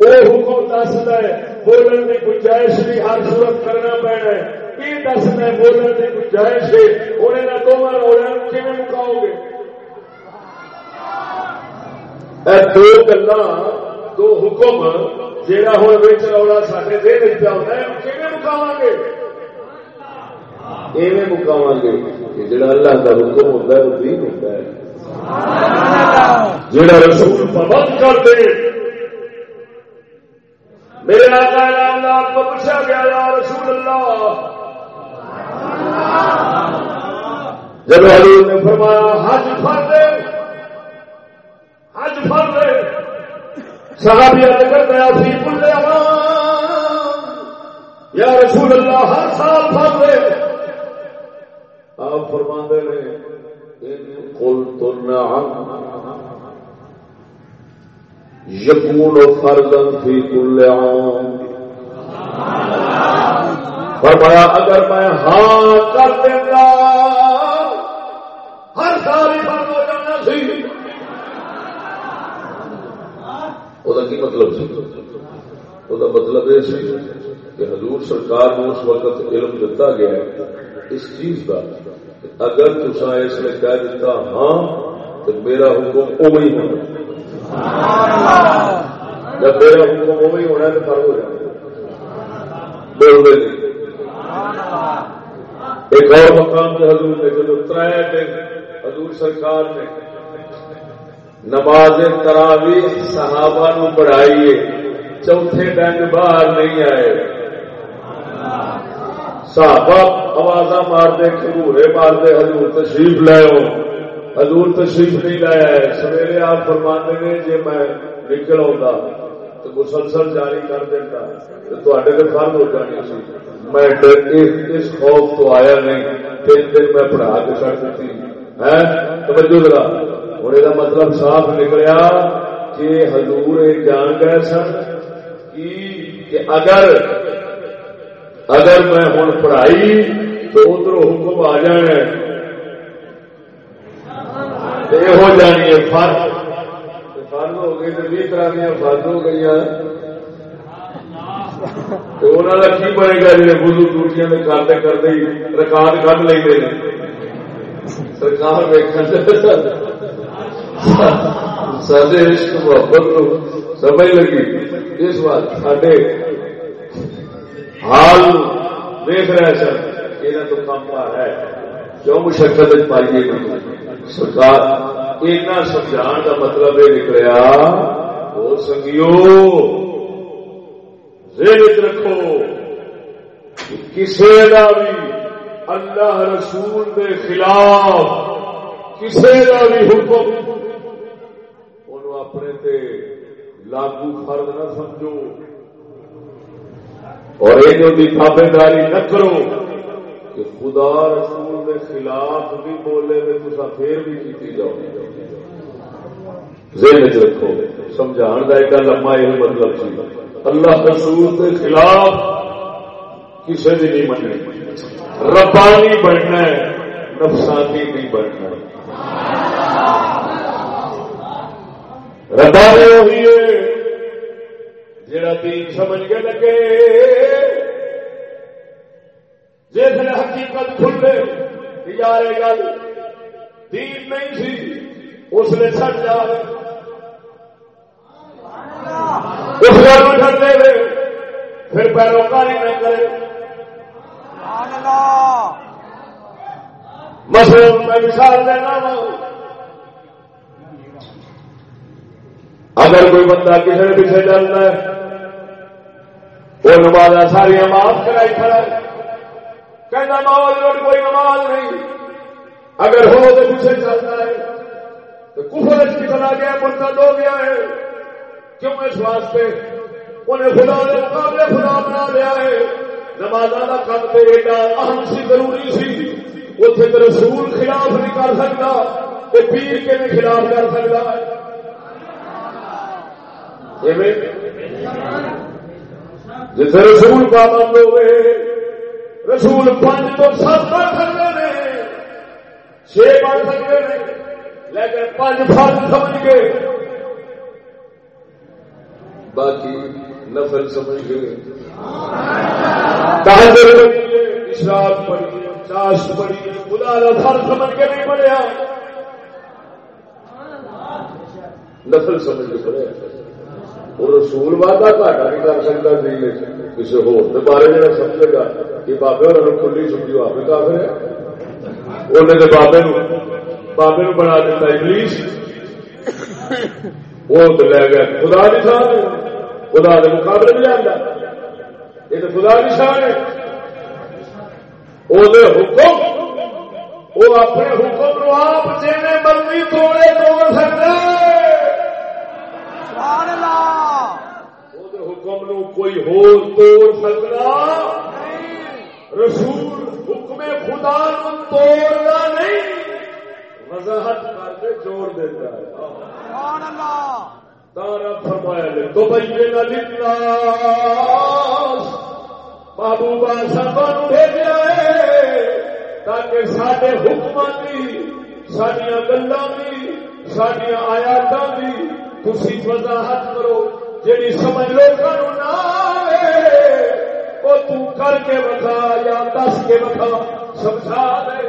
وہ حکم دستا ہے بولن کی گنجائش بھی ہر صورت کرنا پینا ہے۔ یہ دستا ہے بولن کی گنجائش ہے؟ انہیں نہ دونوں روڑے کیون مکاؤ گے؟ دو گلا دو حکم جہاں ہوں بچ رولا سارے دن پہ ہوتا ہے کیون مکاو گے؟ ایویں مکاو گے۔ کہ جڑا اللہ کا حکم ہوتا ہے وہ دین ہوتا ہے۔ جڑا رسول پابند کر دے میرے آقا اللہ کو پوچھا گیا، یا رسول اللہ۔ جب حضور نے فرمایا، حج فرد حج فرد صحابی کرتے اسی کل یا رسول اللہ، ہر سال فرد آپ فرما دے قل تو یقون فرزن فی کل عام. فرمایا، اگر میں ہاں کر دینا ہر سال ہی ہو جانا سی. وہ کی مطلب سی؟ وہ مطلب یہ سی کہ حضور سرکار نے اس وقت علم دتا گیا اس چیز کا اگر تصا اس نے کہہ دیتا ہاں تو میرا حکم او ہی ہونا جب میرا حکم ہی ہونا تو فرق ہو جائے بول دے ایک اور مقام سے حضور نے جب تر دن حضور سرکار نے نماز تراوی صحابہ نو پڑھائیے چوتھے دن باہر نہیں آئے۔ صحابہ آواز مارتے کھبورے مارتے، حضور تشریف لے حضور تشریف نہیں لایا ہے۔ سویرے آپ فرمانے نے جی میں نکل آتا تو مسلسل جاری کر دیتا۔ تو فرد ہو جانی سی۔ میں اس خوف تو آیا نہیں۔ تین دن میں پڑھا کے چڑھ دیتی۔ ہے توجہ ذرا۔ ہوں یہ مطلب صاف نکلیا کہ حضور جان گئے سن۔ کہ اگر اگر میں ہوں پڑھائی، تو ادھر حکم آ جانا یہ ہو جانی ہے فرد فرد ہو گئی تو بھی طرح دیا فرد ہو گئی تو انہوں کا کی بنے گا جی؟ بزو ٹوٹیاں کرتے کرتے ہی ریکارڈ کر لیں گے سرکار سارے عشق محبت سمجھ لگی۔ اس بات سڈے حال دیکھ رہے سر یہ تو کام ہے۔ کیوں مشقت پائیے سرکار، اینا سمجھا کا مطلب یہ نکلیا وہ سنگیو رکھو۔ کسی کا بھی اللہ رسول کے خلاف کسی کا بھی حکم ان اپنے تے لاگو فرد نہ سمجھو۔ اور یہ تابے داری نہ کرو کہ خدا رسول دے خلاف بھی بولے میں تصا پھر بھی کی جاؤ۔ ذہن چ رکھو سمجھان کا ایک لما یہ مطلب سی۔ اللہ رسول کے خلاف کسی بھی نہیں مننی۔ ربانی بننا ہے نفسانی نہیں بننا۔ ہے ربانی وہی ہے جڑا دین سمجھ کے لگے۔ جس نے حقیقت کھلے یار گل دین نہیں سی، اس نے چڑ جا اس گل میں چڑ دے پھر پیروکاری نہ کرے۔ مسلم میں مثال دینا اگر کوئی بندہ کسی نے پیچھے چلتا ہے وہ نماز ساریا معاف کرائی کھڑا کہنا نماز روڈ کوئی نماز نہیں۔ اگر ہو تو پیچھے چلتا ہے۔ تو کفر کی چلا گیا مرتد ہو گیا ہے۔ کیوں اس واسطے؟ انہیں خدا کے مقابلے خدا بنا لیا ہے۔ نماز کا کم تو ایڈا اہم سی ضروری سی۔ اتنے تو رسول خلاف نہیں کر سکتا۔ کہ پیر کے بھی خلاف کر سکتا ہے؟ جسے رسول پابند ہوئے، رسول پانچ تو سات بن سکتے ہیں، چھ بن سکتے ہیں، لیکن پانچ فرض سمجھ کے۔ باقی نفل سمجھ گئے اشراف پڑی چاشت پڑی خدا کا فرض سمجھ کے نہیں پڑھیا۔ نفل سمجھ کے پڑھیا۔ وہ رسول وعدہ گھاٹا نہیں کر سکتا دین کسی ہو بارے جا سمجھے گا کہ بابے انہوں کھلی چھٹی آپ بھی کافر ہے انہیں تو بابے بابے نو بنا دیتا انگلش وہ تو لے گیا خدا کی شان خدا کے مقابلے بھی آتا یہ تو خدا کی شان ہے وہ حکم وہ اپنے حکم نو آپ جی مرضی توڑے توڑ سکتا حکم نو کوئی ہو توڑ سکتا رسول حکم خدا نو توڑنا نہیں وضاحت کر کے جوڑ دیتا ہے۔ تارا فرمایا لے تو بھائی لکھنا۔ بابو بادشاہ بھیجا ہے تاکہ سارے حکم کی سڈیا گلا کی سڈیا آیات کی تھی وضاحت کرو۔ جیڑی سمجھ لوگوں نہ وہ کر کے بتا یا دس کے بتا سمجھا دے۔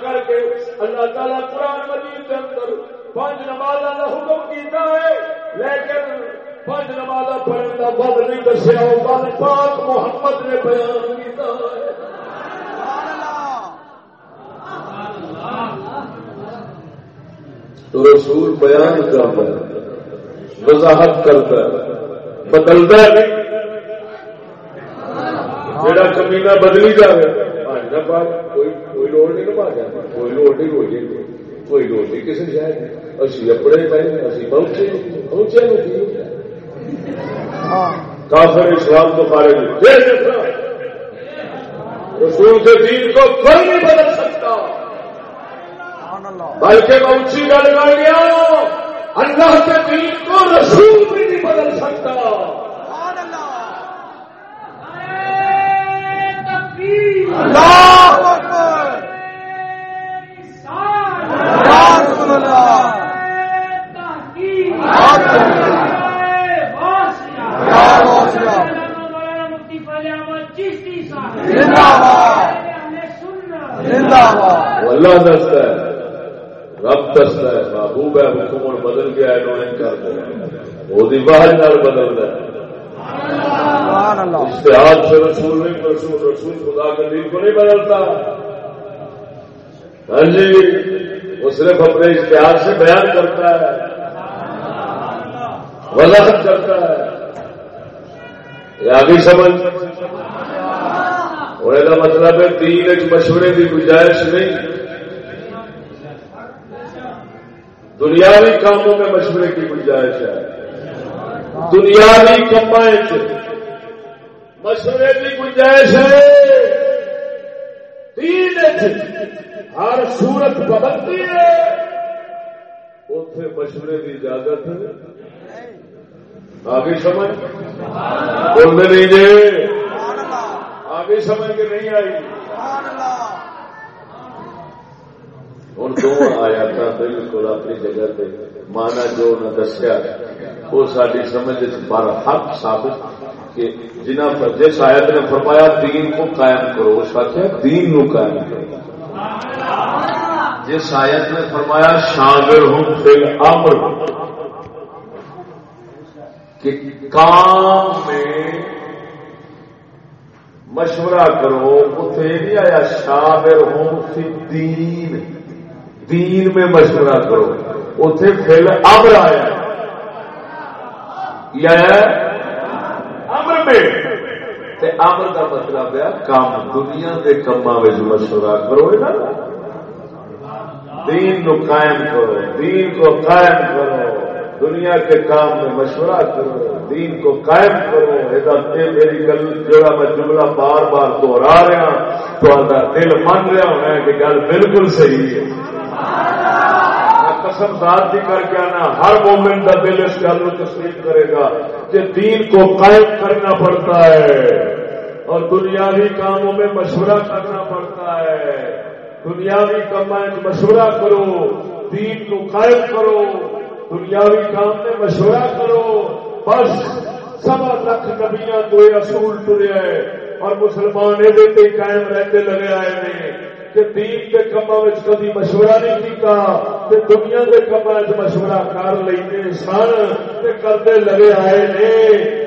کر کے اللہ تعالیٰ قرآن مجید کے اندر پانچ نماز کا حکم کیتا ہے، لیکن پانچ نماز پڑھنے کا بد نہیں دسیا وہ بد پاک محمد نے بیان کیتا ہے۔ تو رسول بیان کرتا ہے وضاحت کرتا ہے۔ بدلتا ہے۔ جڑا کمینا بدلی جائے کوئی لوڑ نہیں جاتا۔ کوئی لوڑ نہیں کوئی کوئی لوڑ نہیں کسی شاید اسی اپنے اسی پہنچے پہنچے کافر اسلام تو خارج رسول کے دین کو کوئی نہیں بدل سکتا۔ بلکہ میں اونچی گل کر گیا اللہ کے دین کو رسول بھی نہیں بدل سکتا۔ اللہ دستا ہے رب دستا ہے محبوب ہے حکم بدل گیا ہے کر دیا۔ وہ نال بدل اشتہار سے رسول نہیں رسول رسول خدا کے دین کو نہیں بدلتا۔ ہاں جی وہ صرف اپنے اشتہار سے بیان کرتا ہے۔ وضاحت کرتا ہے۔ آگے سمجھ۔ اور یہ مطلب ہے تین مشورے کی گنجائش نہیں۔ دنیاوی کاموں میں مشورے کی گنجائش ہے۔ دنیاوی کمائیں مشورے کی گنجائش ہے۔ ہر سورت پابندی ہے۔ اتے مشورے کی اجازت آگے سمجھ۔ بولتے نہیں جی آگے سمجھ کے نہیں آئی۔ ہوں۔ دو آیات بالکل اپنی جگہ پہ مانا جو نہ دسیا، وہ ساری سمجھ بار حق ثابت کہ جنہ پر جس آیت نے فرمایا دین کو قائم کرو، اس آخیا دین نو قائم کرو۔ جس آیت نے فرمایا شامل ہوں پھر امر کہ کام میں مشورہ کرو اتنے نہیں آیا شامل ہوں فی دین دین میں مشورہ کرو۔ اتے پھر امر آیا۔ امر میں۔ امر کا مطلب ہے کام دنیا کے کما مشورہ کرو نا۔ دین نو قائم کرو، دین کو قائم کرو۔ دنیا کے کام میں مشورہ کرو، دین کو قائم کرو۔ میری گل جگہ میں جملہ بار بار دوہرا رہا ہاں، تو دل من رہا ہونا ہے کہ گل بالکل صحیح ہے۔ قسم ذات کر کے آنا، ہر مومنٹ کا دل اس گل کو تسلیم کرے گا کہ دین کو قائم کرنا پڑتا ہے اور دنیاوی کاموں میں مشورہ کرنا پڑتا ہے۔ دنیاوی کام مشورہ کرو، دین کو قائم کرو، دنیاوی کام میں مشورہ کرو۔ بس سوا لکھ نبیاں تو اصول ٹریا ہے اور مسلمان یہ قائم رہتے لگے آئے نے۔ کہ دین کے کما کبھی مشورہ نہیں کیتا کہ دنیا کے کما مشورہ کر لیں سن کرتے لگے آئے نے۔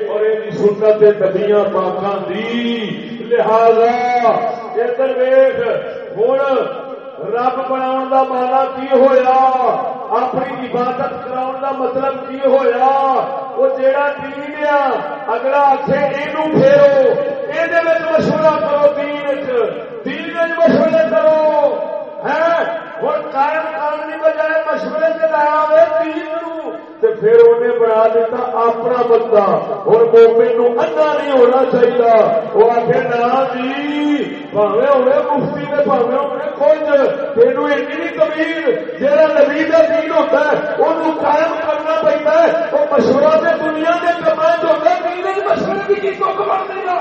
اور یہ سنت نبیاں پاکاں دی۔ لہذا ادھر ویخ ہوں رب بنا کا مانا کی ہویا؟ اپنی عبادت کراؤ کا مطلب کی ہویا؟ وہ جیڑا دین آ اگلا آخے یہ پھیرو۔ یہ مشورہ کرو دین دین مشورے کرو ہے ہوں قائم کرنے بجائے مشورے سے لایا ہوئے دین پھر انہیں بنا دیتا اپنا بندہ ہوں مومن نو ادا نہیں ہونا چاہیے وہ آخر نا جی پاوے مفتی نے پاوے کچھ ایڈی کبیر جہاں نبی کا دین ہوتا ہے وہ قائم کرنا پڑتا ہے وہ مشورہ سے دنیا کے کمائن ہوتا ہے دین مشورے کی کمر دے گا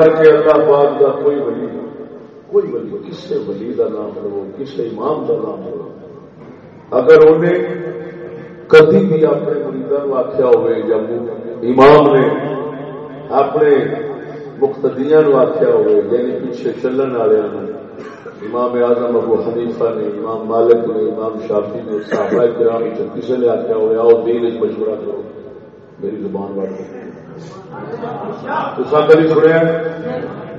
کر کے اللہ پاک کا کوئی ولی کوئی ولی کس سے ولی کا نام لو، کس سے امام کا نام لو۔ اگر انہیں کدی بھی اپنے مریدوں آخیا ہوئے یا امام نے اپنے مختدیا آخیا ہوئے یعنی پیچھے چلن والے امام اعظم ابو حنیفہ نے، امام مالک نے، امام شافی نے، صحابہ کرام کسی نے آخیا ہوا آؤ دین مشورہ کرو۔ میری زبان بڑھ تصا کبھی سنیا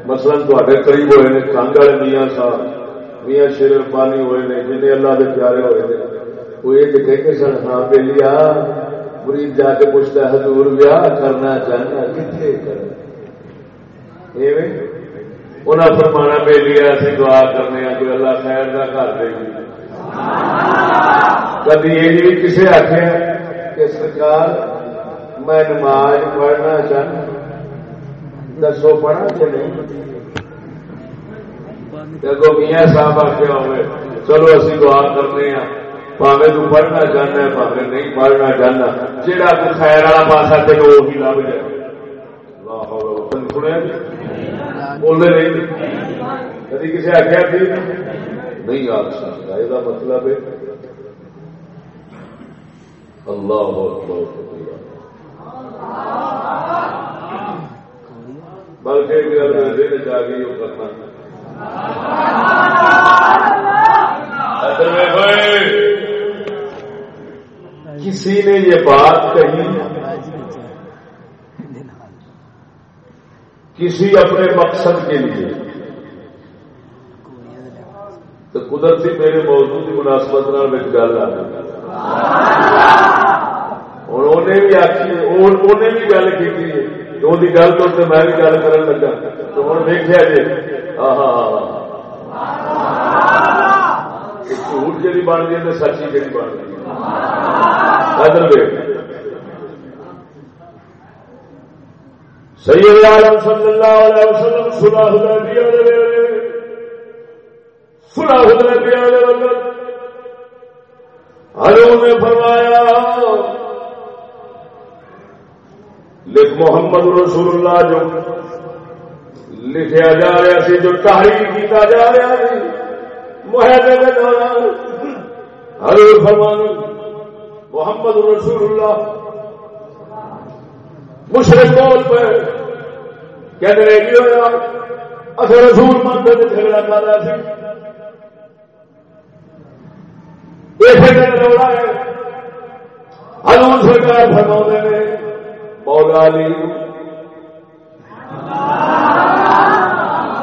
مثلاً تے قریب ہوئے نے کنگ والے میاں صاحب میاں شیر پانی ہوئے نے جن اللہ کے پیارے ہوئے نے وہ یہ کہ کہ سن ہاں بے لیا مرید جا کے پوچھتا حضور ویاہ کرنا چاہنا کتنے کر انہیں فرمانا بے لیا اسی دعا کرنے کوئی اللہ خیر کا کر دے گی کبھی یہ کسی آخیا کہ سرکار میں نماز پڑھنا چاہنا دسو پڑھا کہ نہیں دیکھو میاں صاحب آخیا ہوئے چلو اسی دعا کرنے ہیں پاوے تو پڑھنا چاہنا ہے پاوے نہیں پڑھنا چاہنا جہاں تو خیر والا پاسا چلو وہی لب جائے بولے نہیں کدی کسی آخیا تھی نہیں آ سکتا یہ مطلب ہے اللہ بلکہ دل جا گئی وہ کرنا۔ کسی نے یہ بات کہی؟ کسی اپنے مقصد کے لیے۔ تو قدرتی میرے موضوع کی مناسبت گل آ اور انہیں بھی آخی انہیں بھی گل کی جو گل تو میں بھی گل کر لگا۔ تو ہوں دیکھا جی جھوٹ جی بن گئی تو سچی جی بن گئی سید عالم صلی اللہ علیہ وسلم سنا حدیبیہ دے سنا حدیبیہ دے وقت حضور نے فرمایا لکھ محمد رسول اللہ جو لکھیا جا رہا سی، جو تحریر کیتا جا رہا سی۔ معاہدے کے دوران حضور فرمان محمد رسول اللہ۔ مشرق بول پہ کیا کرے گی ہوا اصل رسول مانتے تھے جھگڑا کر رہا سی۔ روڑا ہے۔ ہلون سرکار فرما نے مولا علی۔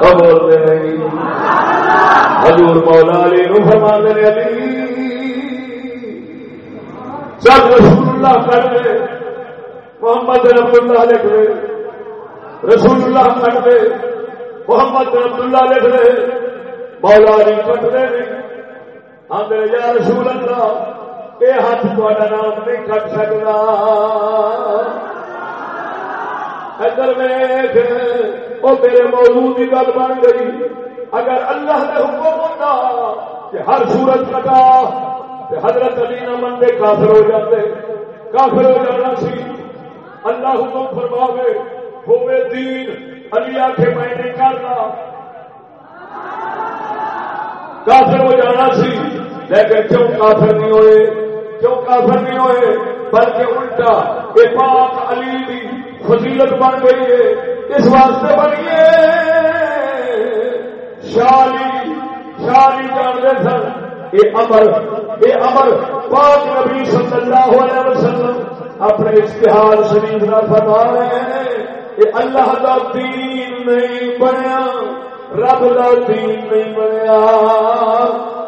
بولتے نہیں حضور مولا علی نو فرما نے علی۔ سب رسول اللہ کر دے۔ محمد محمد رب اللہ لکھ دے۔ رسول اللہ کٹ دے۔ محمد رب اللہ لکھ دے۔ مولا علی کٹ دے۔ آدھے یا رسول اللہ یہ ہاتھ تا نام نہیں کٹ سکتا ادھر ویخ وہ میرے موضوع کی گل بن گئی۔ اگر اللہ نے حکم ہوتا کہ ہر سورج کٹا حضرت علی نہ منگے، کافر ہو جاتے۔ کافر ہو جانا سی۔ اللہ حکم فرماوے، ہوئے دین۔ علی آ کے میں نہیں کرنا۔ کافر ہو جانا سی۔ لیکن کیوں کافر نہیں ہوئے؟ کیوں کافر نہیں ہوئے؟ بلکہ الٹا، یہ پاک علی دی فضیلت بن گئی ہے، اس واسطے بنی ہے۔ شالی شالی جانتے سن۔ یہ امر یہ امر۔ پاک نبی صلی اللہ علیہ وسلم اپنے اشتہار شریف کا فرما رہے ہیں۔ یہ اللہ کا دین نہیں بنیا، رب کا دین نہیں بنیا۔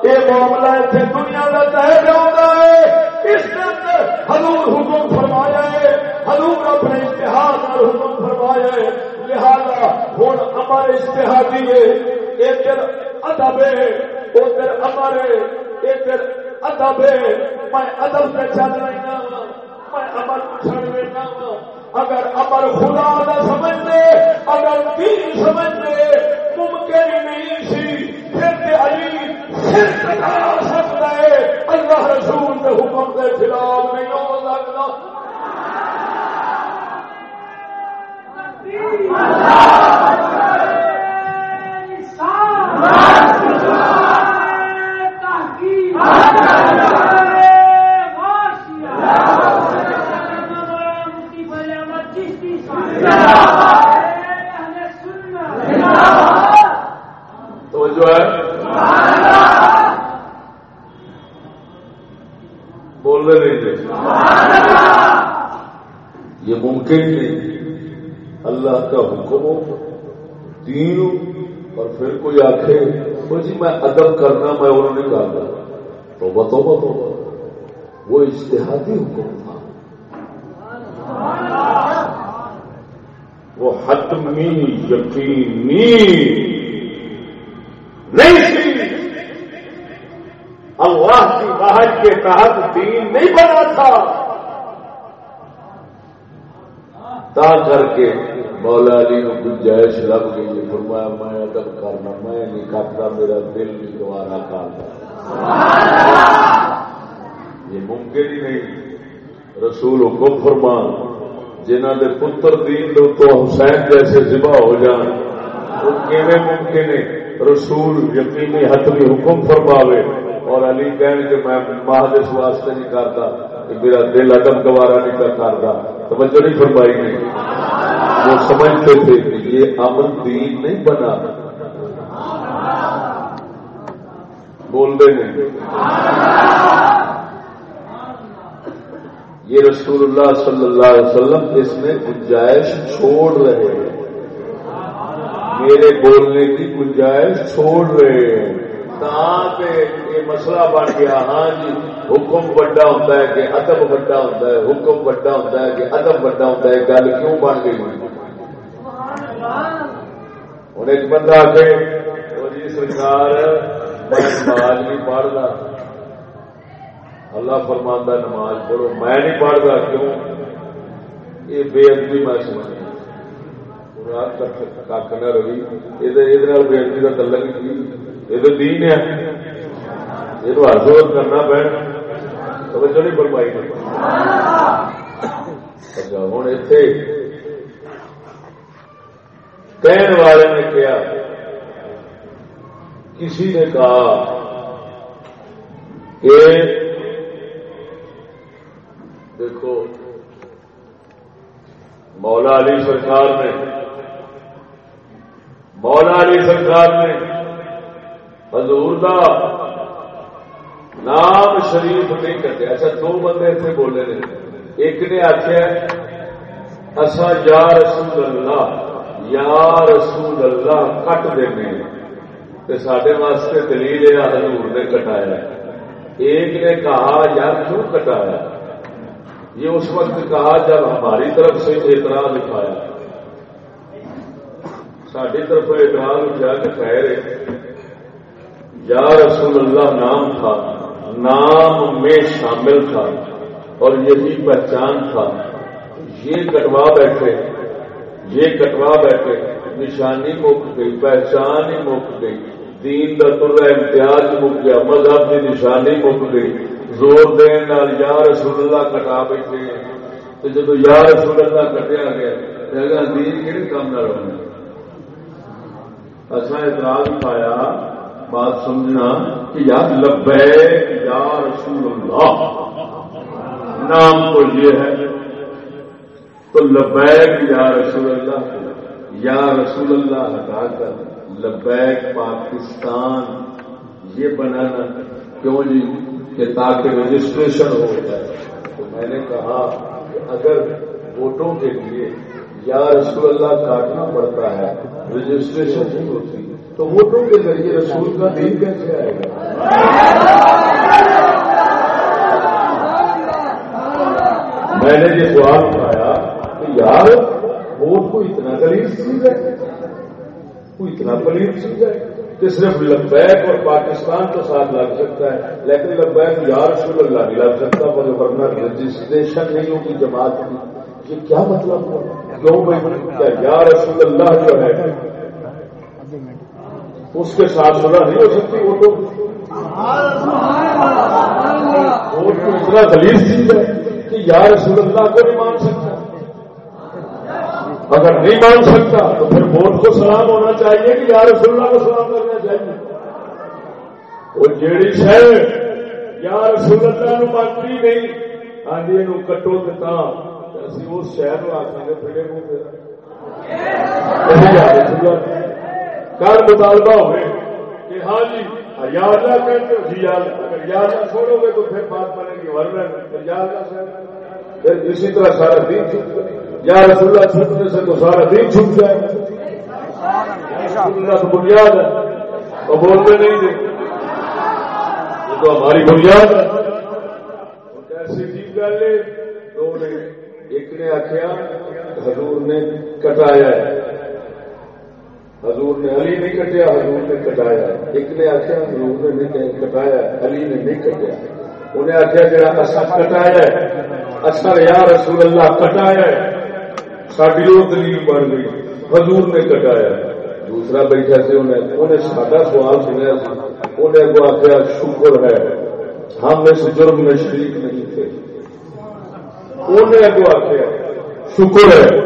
یہ معاملہ اتنے دنیا کا طے جاتا ہے۔ اس کے اندر حضور حکم فرمایا ہے حضور اپنے اشتہار حکم فرمایا ہے لہذا ہوں امر اشتہادی ہے ادھر ادب ہے ادھر امر ہے ادھر ادب ہے۔ میں ادب سے چل رہا ہوں، میں امر چھڑ رہا ہوں۔ اگر امر خدا نہ سمجھتے، اگر دین سمجھتے، ممکن نہیں سی۔ پھر علی پھر کٹا سکتا ہے۔ اللہ رسول کے حکم کے خلاف نہیں ہو سکتا۔ Allah. تو بتو بتو وہ اشتہادی حکم تھا۔ وہ حتمی یقینی نہیں سی اللہ کی واحد کے تحت دین نہیں بنا تھا۔ تا کر کے مولا علی کو گنجائش لگ گئی فرمایا، میں ادب کرنا، میں نہیں کرتا، میرا دل نہیں دوبارہ کرتا یہ ممکن ہی نہیں۔ رسول حکم فرمان جنہ کے پتر دین دو تو حسین جیسے ذبح ہو جان، وہ کیویں ممکن ہے؟ رسول یقینی حتمی حکم فرماوے اور علی کہن کہ میں مہد اس واسطے نہیں کرتا کہ میرا دل ادب گوارا نہیں کر کرتا توجہ نہیں فرمائی نہیں وہ سمجھتے تھے کہ یہ امن دین نہیں بنا۔ بول دے نہیں یہ رسول اللہ صلی اللہ علیہ وسلم اس میں گنجائش چھوڑ رہے ہیں۔ میرے بولنے کی گنجائش چھوڑ رہے ہیں۔ یہ مسئلہ بن گیا؟ ہاں جی حکم بڑا ہوتا ہے کہ ادب بڑا ہوتا ہے، حکم بڑا ہوتا ہے کہ ادب بڑا ہوتا ہے۔ گل کیوں بن گئی؟ ہوں، ایک بندہ آ کے جی سرکار، میں نماز نہیں اللہ فرماندہ نماز پڑھو۔ میں نہیں پڑھتا کیوں؟ یہ بے ادبی میں سمجھ کھ نہ روی یہ بے ادبی کا تعلق کی یہ تو دین ہے۔ یہ تو ہر زور کرنا پینا توجہ نہیں برپائی اچھا ہوں۔ اتے کہنے والے نے کیا کسی نے کہا کہ دیکھو، مولا علی سرکار نے، مولا علی سرکار نے حضور دا نام شریف نہیں کٹیا اچھا دو بندے اتنے بولے نے۔ ایک نے آخیا اصا یا رسول اللہ یا رسول اللہ کٹ دے سڈے واسطے دلیل ہے، حضور نے کٹایا۔ ایک نے کہا، یار کیوں کٹایا؟ یہ اس وقت کہا جب ہماری طرف سے اعتراض اٹھایا۔ ساری طرف اعتراض اٹھا کہ خیر یا رسول اللہ، نام تھا۔ نام میں شامل تھا اور یہی پہچان تھا۔ یہ کٹوا بیٹھے۔ یہ کٹوا بیٹھے۔ نشانی مک گئی، پہچان ہی مک گئی۔ دین کا تر امتیاز مک گیا، مذہب کی نشانی مک گئی۔ زور دین یا رسول اللہ کٹا بیٹھے تو جب یا رسول اللہ کٹیا گیا دین کہڑے کام نہ رہنا اچھا اعتراض پایا، بات سمجھنا کہ یار لبے یا رسول اللہ۔ نام تو یہ ہے، تو لبیک یا رسول اللہ، یا رسول اللہ ہٹا کر لبیک پاکستان، یہ بنانا کیوں جی؟ کہ تاکہ رجسٹریشن ہو جائے۔ تو میں نے کہا کہ اگر ووٹوں کے لیے یا رسول اللہ کاٹنا پڑتا ہے رجسٹریشن نہیں ہوتی، تو ووٹوں کے ذریعے رسول کا دین کیسے آئے گا؟ میں نے یہ سوال اٹھایا کہ یار، ووٹ کو اتنا غریب چیز ہے، کوئی اتنا پلیت چیز ہے۔ کہ صرف لبیک اور پاکستان تو ساتھ لگ سکتا ہے، لیکن لبیک یا رسول اللہ نہیں لگ سکتا پر ورنہ رجسٹریشن نہیں ہوگی جماعت کی۔ یہ کیا مطلب ہے کیوں بھائی؟ کیا یا رسول اللہ جو ہے، اس کے ساتھ سزا نہیں ہو سکتی وہ تو؟ ووٹ تو اتنا غلیظ چیز ہے کہ یا رسول اللہ کو نہیں مان سکتا۔ اگر نہیں مان سکتا تو پھر ووٹ کو سلام ہونا چاہیے کہ یا رسول اللہ کو سلام کرنا چاہیے؟ وہ جیڑی شہر یا رسول اللہ نو مانتی نہیں آدھی کٹو تو اس شہر آخر پھڑے منہ کر مطالبہ ہوئے کہ ہاں جی ہاں یاد کہتے ہو جی یاد اگر یاد چھوڑو گے تو پھر بات بنے گی، ورنہ یاد پھر اسی طرح سارا دن چھوٹ یا رسول اللہ چھوٹنے سے تو سارا دن چھوٹ جائے۔ اللہ تو بنیاد ہے۔ وہ بولتے نہیں تھے۔ یہ تو ہماری بنیاد ہے۔ ایسی چیز گل ہے دو نے ایک نے آخیا حضور نے کٹایا ہے۔ حضور نے علی نہیں کٹیا، حضور نے کٹایا ایک نے آخیا حضور نے نہیں کٹایا علی نے نہیں کٹیا۔ انہیں آخیا جا اصل کٹایا اصل یا رسول اللہ کٹایا ساری وہ دلیل بن گئی، حضور نے کٹایا۔ دوسرا بیٹھا سے انہیں ساڈا سوال سنیا انہیں اگو آخیا شکر ہے۔ ہم اس جرم میں شریک نہیں تھے۔ انہیں اگو آخیا شکر ہے۔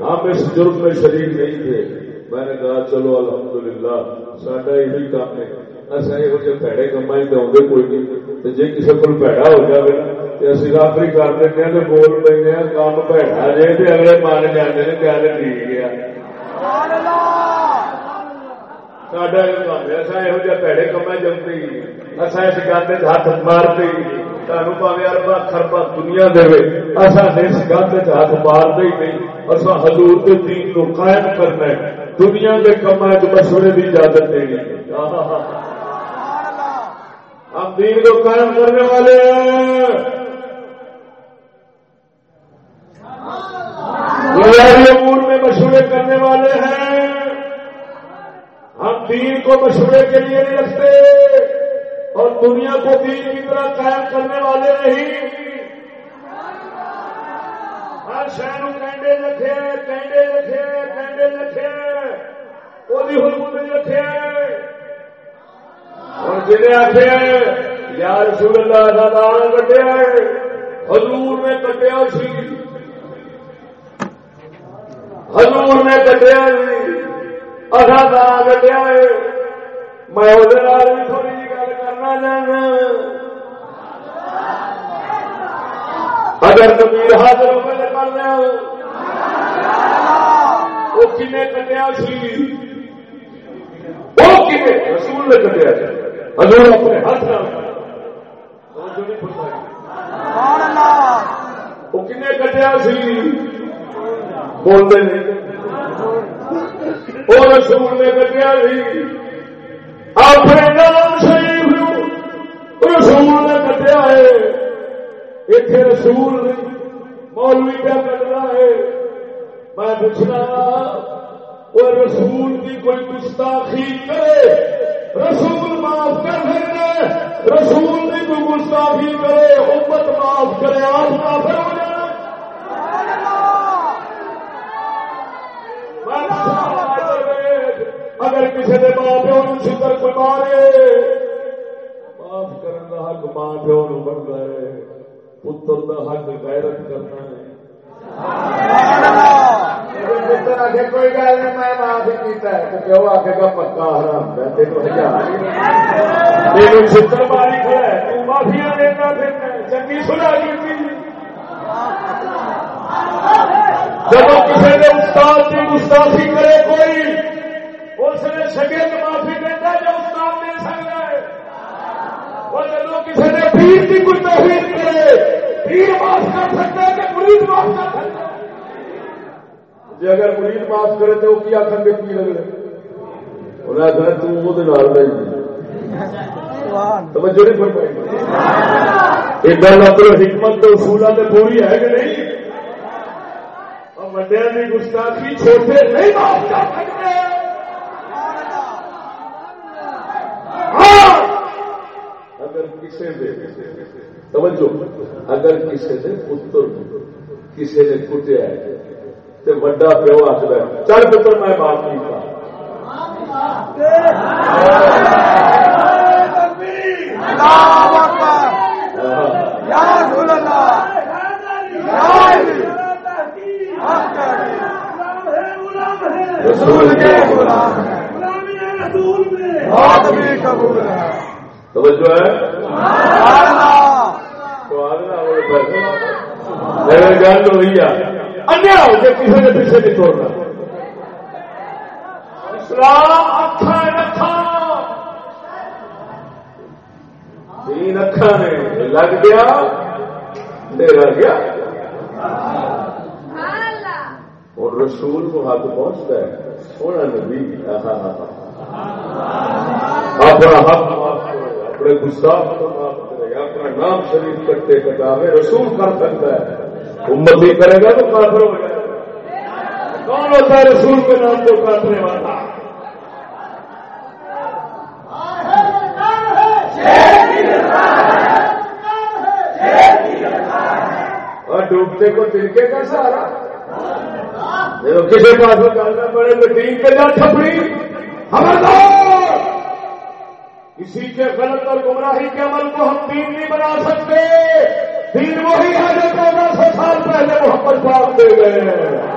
ہم اس جرم میں شریک نہیں تھے۔ میں نے کہا، چلو الحمدللہ، ساڈا یہی کام ہے۔ اصل یہ پیڑے کما آدھے کوئی نہیں جی کسی کو پیڑا ہو جائے اسی کر تو بول پہ کام پیڑا جی تو اگلے مان جانے نے گل ٹھیک ہے ساڈا یہ کام ہے اصا یہ پیڑے کما جمتے ہی اصا اس گل ہاتھ مارتے ہی سانو پاوے اربا خربا دنیا دے اصا اس گل ہاتھ مارتے ہی نہیں اصا حضور کے دین کو قائم کرنا ہے دنیا کے کما مشورے کی اجازت دینی ہم دین کو قائم کرنے والے ہیں۔ امور میں مشورے کرنے والے ہیں۔ ہم دین کو مشورے کے لیے نہیں رکھتے اور دنیا کو دین کی طرح قائم کرنے والے نہیں۔ ہر شہر کینڈے رکھے کینڈے رکھے کینڈے رکھے۔ وہ بھی حکومت رکھے۔ اور جنہیں آخیا یا رسول اللہ کا دان کٹیا حضور نے کٹیا سی۔ حضور نے کٹیا اصا دان کٹیا میں وہ تھوڑی جی گل کرنا چاہنا۔ اگر کبیر حاضر ہو کے کر لیا۔ وہ کن کٹیا سی۔ وہ کن رسول نے کٹیا جائے حضور اپنے ہاتھ وہ کن کٹیا سی؟ بولتے وہ رسول نے کٹیا سی۔ اپنے نام شریف رسول نے کٹیا ہے۔ اتنے رسول مولوی پہ کرنا ہے۔ میں پوچھنا وہ رسول کی کوئی گستاخی کرے؟ رسول معاف کر سکتے رسول کی کوئی گستاخی کرے، امت معاف کرے، آپ کافر ہو جانا اگر کسی نے ماں پیو شکر کو مارے، معاف کرنے کا حق ماں پیو نو بنتا ہے، پتر کا حق غیرت کرنا ہے۔ کوئی گل نہیں میں کیتا ہے پیو آ کے پکا حرام چھتر ماری کھڑا ہے تو معافیا دینا چنگی سنا کی جب کسی نے استاد کی گستاخی کرے کوئی اس نے شگرد معافی دیتا جو استاد دے سکتا ہے اور جب کسی نے پیر کی کوئی توفیق کرے پیر معاف کر سکتا ہے کہ مرید معاف کر سکتا ہے جی اگر مرید معاف کرے تو وہ کی آخر گے کی لگ رہے انہیں آخر تم وہ نہیں توجہ نہیں فرمائی۔ یہ گل اپنے حکمت تو اصولہ پوری ہے کہ نہیں؟ وڈیا کی گستاخی چھوٹے نہیں معاف کر سکتے۔ اگر کسی دے توجہ اگر کسی نے پتر کسی نے کٹیا تو وڈا پیو آخر چل پتر میں معاف نہیں کر توجہ ہے گل ہوئی کسی نے پیچھے نہیں توڑنا۔ اسلام اکھا رکھا اکھا نے لگ گیا گیا۔ اور رسول کو حق پہنچتا ہے۔ سونا نبی۔ اپنا حق اپنے گستاخ کو اپنا نام شریف کرتے کتابیں رسول کر سکتا ہے۔ امت بھی کرے گا تو کافر ہو جائے کون ہوتا ہے رسول کے نام کو کاٹنے والا اور ڈوبتے کو تلکے کا سہارا۔ کسی پاس کرنا پڑے تو ٹیم کے جا چھپڑی۔ خبردار! کسی کے غلط اور گمراہی کے عمل کو ہم دین نہیں بنا سکتے۔ دین وہی ہے جو چودہ سو سال پہلے محمد صاحب دے گئے۔ ہیں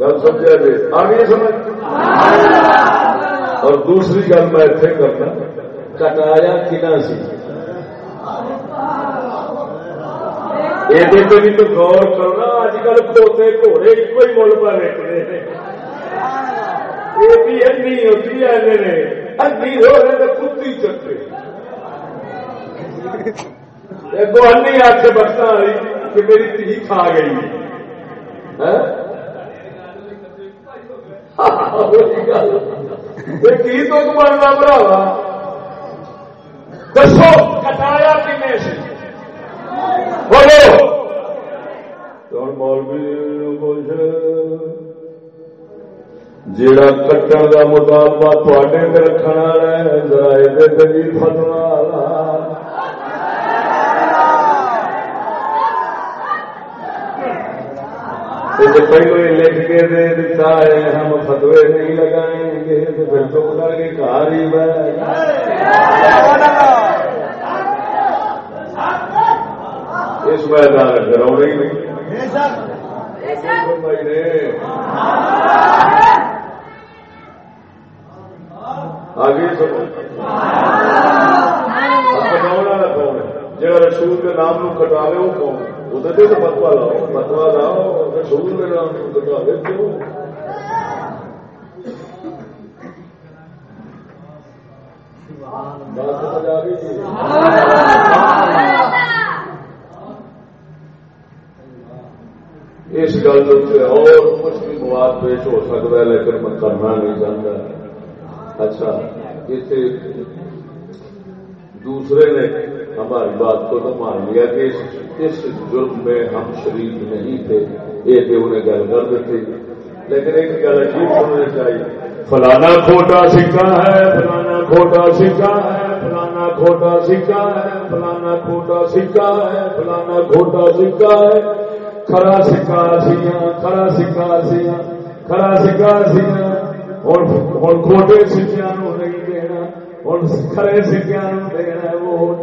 گل سمجھا جی؟ آگے سمجھ۔ اور دوسری گل میں اتنے کرنا کٹایا کنا سی؟ جی یہ بھی تو غور کرنا اج کل کھوتے گھوڑے ایک ہی مل پر رکھتے ہیں یہ بھی انی ہوتی آتے نے۔ انی ہو رہے تو کتی چکے۔ دیکھو انی آ کے بستا والی کہ میری تھی کھا گئی۔ ہاں؟ کی تو بننا براوا دسو کٹایا کنے سے بولو جڑا کٹن کا مطالبہ تھوڑے میں رکھنا ہے ذرا یہ فتوا پہلو یہ لکھ کے دے دیتا ہے ہم فتوے نہیں لگائیں گے تو پھر تو کر کے کار ہی اس میدان ڈراؤ ہی نہیں آگے کٹاؤ کون ہے جہاں رسول کے نام نو کٹا لے وہ کون وہ تو فتوا لاؤ۔ فتوا لاؤ۔ رسول کے نام نو کٹا لے کیوں؟ بات سمجھ آ گئی اس گل اور کچھ بھی سوال پیش ہو سکتا ہے، لیکن میں کرنا نہیں چاہتا۔ اچھا اسے دوسرے نے ہماری بات کو تو مان لیا کہ اس جرم میں ہم شریک نہیں تھے، یہ کہ انہیں گل کر دیتے۔ لیکن ایک گل عجیب سننا چاہیے۔ فلانا کھوٹا سکا ہے، فلانا کھوٹا سکا ہے، فلانا کھوٹا سکا ہے، فلانا کھوٹا سکا ہے، فلانا کھوٹا سکا ہے۔ کھڑا سکا سیا کھڑا سکا سیا کھڑا سکا سیا ہوں کھوٹے سکیا نہیں دینا ہوں کھڑے سکیا دینا ووٹ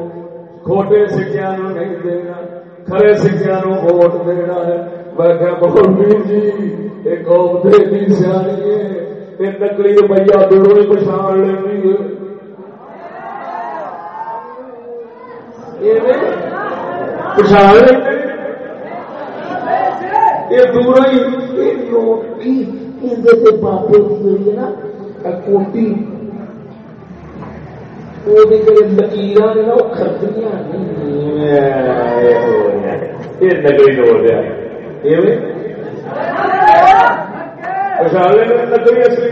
کھوٹے سکیا نہیں دینا کھڑے سکیا ووٹ دینا ہے میں کہ مولوی جی یہ قوم دے دی سیانی ہے یہ نکلی روپیہ دوروں ہی پچھاڑ لینی ہے پچھاڑ لینی یہ دور ہی بابے کی نا کوٹی لکیر نے نا وہ خردیاں نگری نگری اصلی۔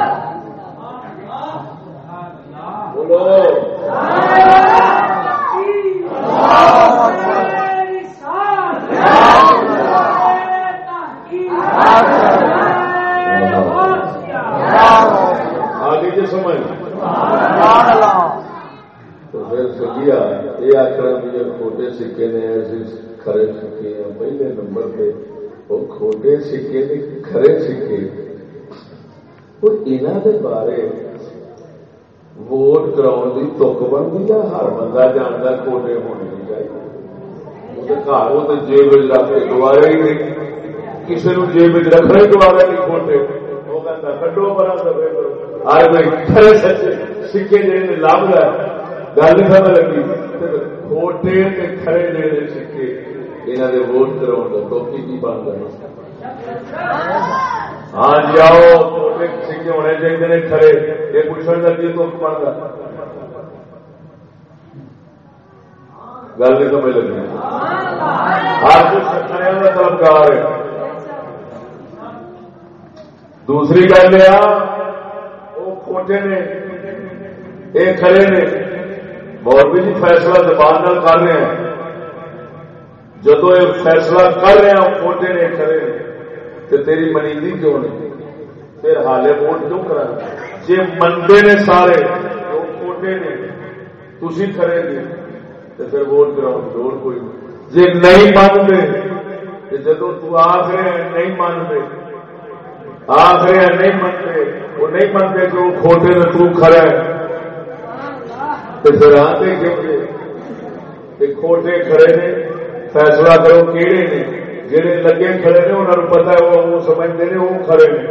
سکے نے ایسے کھڑے سکے ہیں پہلے نمبر پہ وہ کھوٹے سکے نے کھڑے سکے اور انہوں کے بارے ووٹ کراؤ کی تک بنتی ہے ہر بندہ جانتا کھوٹے ہونے کی چاہیے گھر وہ تو جیب رکھ کے دوبارہ ہی نہیں کسی نے جیب رکھنا ہی دوبارہ نہیں کھوٹے وہ کہتا کڈو بڑا آج میں سکے جی لب ہے گل نہیں سمجھ لگی کھوٹے کھڑے جڑے سکے یہاں کے ووٹ کراؤ کا ٹوپی کی بن گئے ہاں جی آؤ سکے ہونے چاہیے کھڑے یہ پوچھنے کا کی تو بنتا گل نہیں سمجھ لگی۔ ہر کچھ کھڑے کا ہے۔ دوسری گل یہ وہ کھوٹے نے یہ کھڑے نے، مولوی جی فیصلہ زبان کر رہے ہیں۔ جدو یہ فیصلہ کر رہے ہیں کھوٹے نے کرے تو تیری منیدی کیوں نہیں؟ پھر حالے ووٹ کیوں کرا جی منتے نے سارے، تو کھوٹے نے۔ تھی کرے گے تو پھر ووٹ کراؤ لوڑ کوئی جی نہیں مانتے جدو تخر نہیں مانتے، آخر نہیں منتے وہ نہیں منتے کہ وہ کھوٹے نے تو کھڑا پھر آتے کیوں کھوٹے کھڑے نے، فیصلہ کرو کہڑے نے جہے لگے کھڑے نے انہوں نے پتا ہے وہ سمجھتے ہیں وہ کھڑے نے۔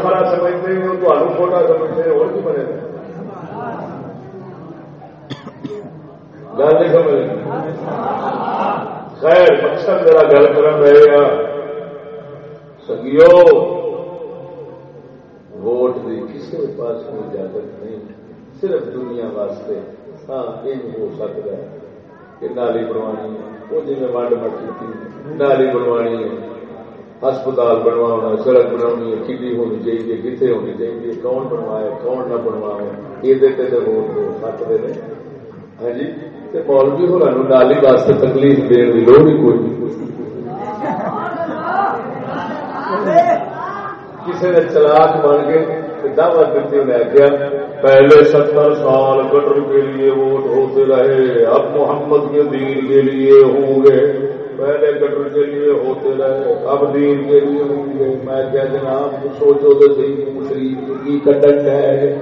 کھڑا سمجھتے ہیں وہ کھوٹا سمجھتے ہیں اور کی بنے؟ گل نہیں سمجھ خیر مقصد میرا گل کر رہے گا سگیو ووٹ کی کسی پاس کو اجازت نہیں صرف دنیا واسطے ہاں یہ ہو سکتا ہے کہ نالی بنوانی وہ جی ونڈ مٹی تھی نالی بنوانی ہے ہسپتال بنوا سڑک بنا کھی ہونی چاہیے کتنے ہونی چاہیے کون بنوائے کون نہ بنوائے یہ ووٹ ہو سکتے ہیں ہاں جی مولوی ہو نالی واسطے تکلیف دن کی لوڑ ہی کوئی کسی نے چلاک بن کے دعوت دیتی انہیں کیا پہلے ستر سال گٹر کے لیے ووٹ ہوتے رہے، اب محمد کے دین کے لیے ہوں گے۔ پہلے گٹر کے لیے ہوتے رہے، اب دین کے لیے ہوں گے۔ میں کیا جناب سوچو تو صحیح شریف کی کنڈکٹ ہے۔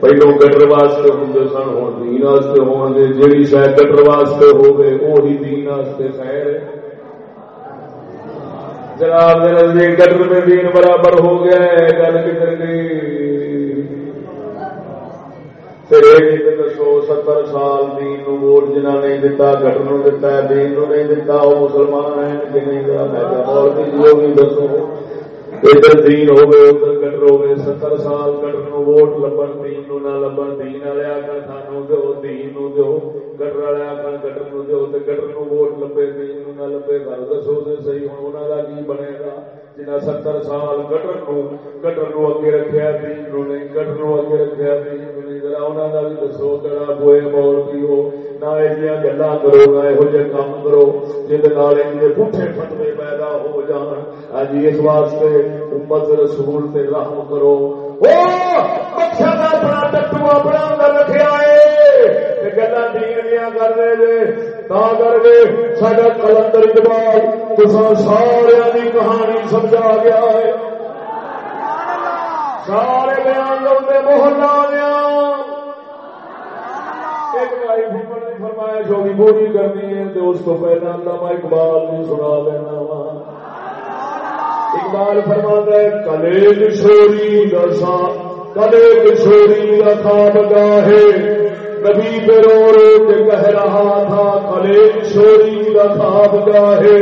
پہلو گٹر واسطے ہوں سن ہوں دین واسطے ہوں گے جیڑی شاید گٹر واسطے ہو گئے وہی دین واسطے خیر جناب نزدیک گٹر میں دین برابر ہو گیا ہے گل کدھر گئی دسو ستر سال دین ووٹ جنہ نہیں دتا گٹر نو دتا دین نو نہیں دتا وہ مسلمان ہیں کہ نہیں میں دسو ادھر دین ہوگی ادھر گٹر ہوگی ستر سال گٹر نو ووٹ لبن دین نہ لبن دین والے آخر سانو دو دین نو دو گٹر والے آخر گٹر نو دو گٹر نو ووٹ لبے دین نو نہ لبے گل دسو صحیح ہوں انہوں کا کی بنے گا جنہیں ستر سال گٹر نو گٹر نو اگے رکھا دین نو نہیں گٹر نو اگے رکھا دین نو نہیں ذرا انہوں کا بھی دسو گڑا بوئے مول پیو نہ یہ گلا کرو نہ یہ کام کرو جہد پٹھے پٹنے پیدا ہو جان اج اس واسطے امت رسول سے رحم کرو اپنا ٹٹو اپنا رکھا ہے گلا دین دیا کر رہے کر کے سڈا کلندر اقبال تصا سارا کی کہانی سمجھا گیا ہے سارے بیان لوگ محلہ دیا ایک فرمائش ہوگی پوری کرنی ہے تو اس کو پہلے علامہ اقبال بھی سنا لینا وا اقبال فرما ہے کلے کشوری دسا کلے کشوری کا خواب گاہے نبی پہ رو رو کے کہہ رہا تھا کلے چوری کا خواب گاہے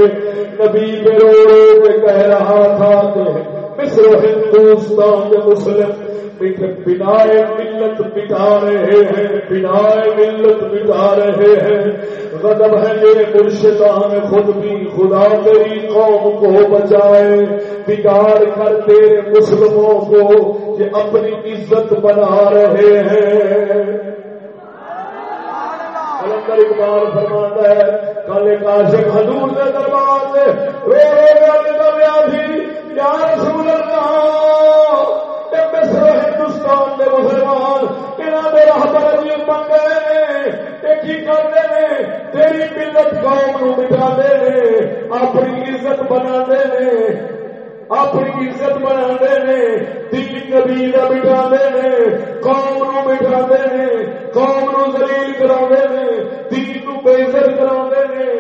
نبی پہ رو رو کے کہہ رہا تھا کہ مصر ہندوستان کے مسلم بنا ملت بٹا رہے ہیں بنا ملت بٹا رہے ہیں غضب ہے میرے مرشدان خود بھی خدا تیری قوم کو بچائے بگاڑ کر تیرے مسلموں کو یہ اپنی عزت بنا رہے ہیں۔ کلندر اقبال فرماتا ہے کل کاشک حضور کے دربار سے، رو رو گیا تھی یا رسول اللہ۔ مصر ہندوستان کے مسلمان بن گئے کی کرتے ہیں؟ تیری ملت قوم نو مٹا دے اپنی عزت بنا دے اپنی عزت بنا دے دین نبی کا بٹھا دے قوم نو بٹھا دے قوم نو زلیل کرا دے دین نو بےزت کرا دے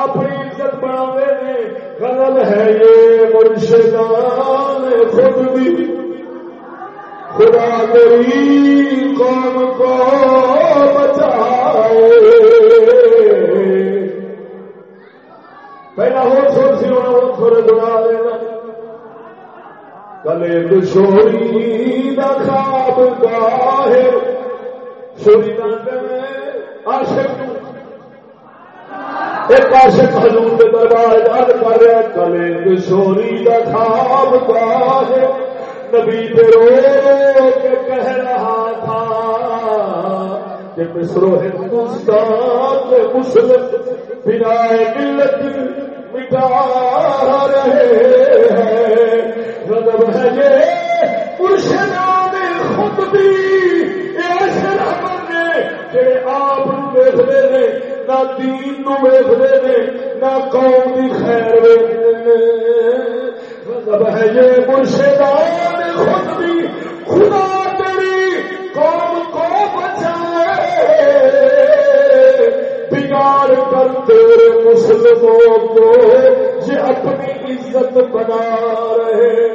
اپنی عزت بنا دے غلط ہے یہ مرشدان خود بھی خدا تیری قوم کو کلے کشوری دا خواب گاہے چوری عاشق ایک عاشق حضور کے دربار یاد کر رہا کلے کشوری دا خواب گاہے نبی پہ رو کے کہہ رہا تھا کہ مصر ہندوستان کے مسلم بنا ملت مٹا رہے ہیں۔ ہے یہ مرشدان خود بھی ایسے رحمت نے آپ ویستے نے نہ دین نو نے نہ قوم کی خیر ویستے ہے یہ مرشدان خود بھی خدا بگاڑ کر تیرے مسلموں کو یہ اپنی عزت بنا رہے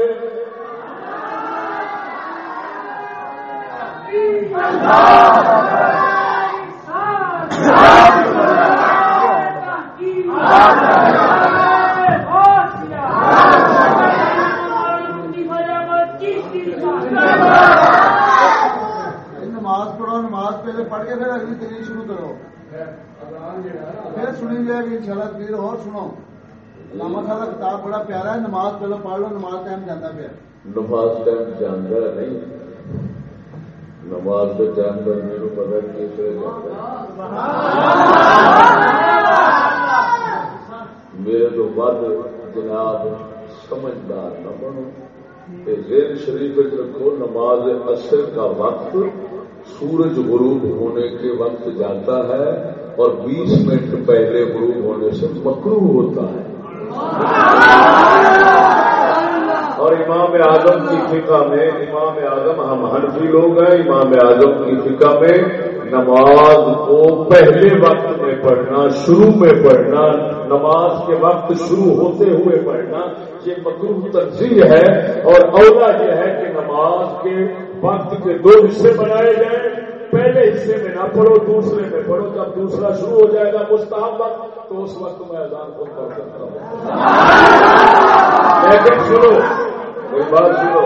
نماز پڑھو، نماز پہلے پڑھ کے پھر اگلی تقریر شروع کرو پھر سنی جائے گی ان شاء تقریر اور سنو علامہ صاحب کا کتاب بڑا پیارا ہے، نماز پہلے پڑھ لو، نماز ٹائم جانا پیا۔ نماز ٹائم جانا نہیں۔ نماز کے ٹائم پر میرے پتا کیسے میرے تو بعد جناب سمجھدار نہ بنو۔ زیر شریف رکھو، نماز اثر کا وقت سورج غروب ہونے کے وقت جاتا ہے۔ اور بیس منٹ پہلے غروب ہونے سے مکرو ہوتا ہے۔ اور امام اعظم کی فقہ میں امام اعظم ہم حنفی لوگ ہیں، امام اعظم کی فقہ میں نماز کو پہلے وقت میں پڑھنا، شروع میں پڑھنا، نماز کے وقت شروع ہوتے ہوئے پڑھنا، یہ مکرو ترجیح ہے۔ اور اولا یہ ہے کہ نماز کے وقت کے دو حصے بنائے جائیں۔ پہلے حصے میں نہ پڑھو، دوسرے میں پڑھو، جب دوسرا شروع ہو جائے گا مستحب وقت، تو اس وقت میں اذان خود پڑھ سکتا ہوں۔ لیکن سنو، ایک بات سنو،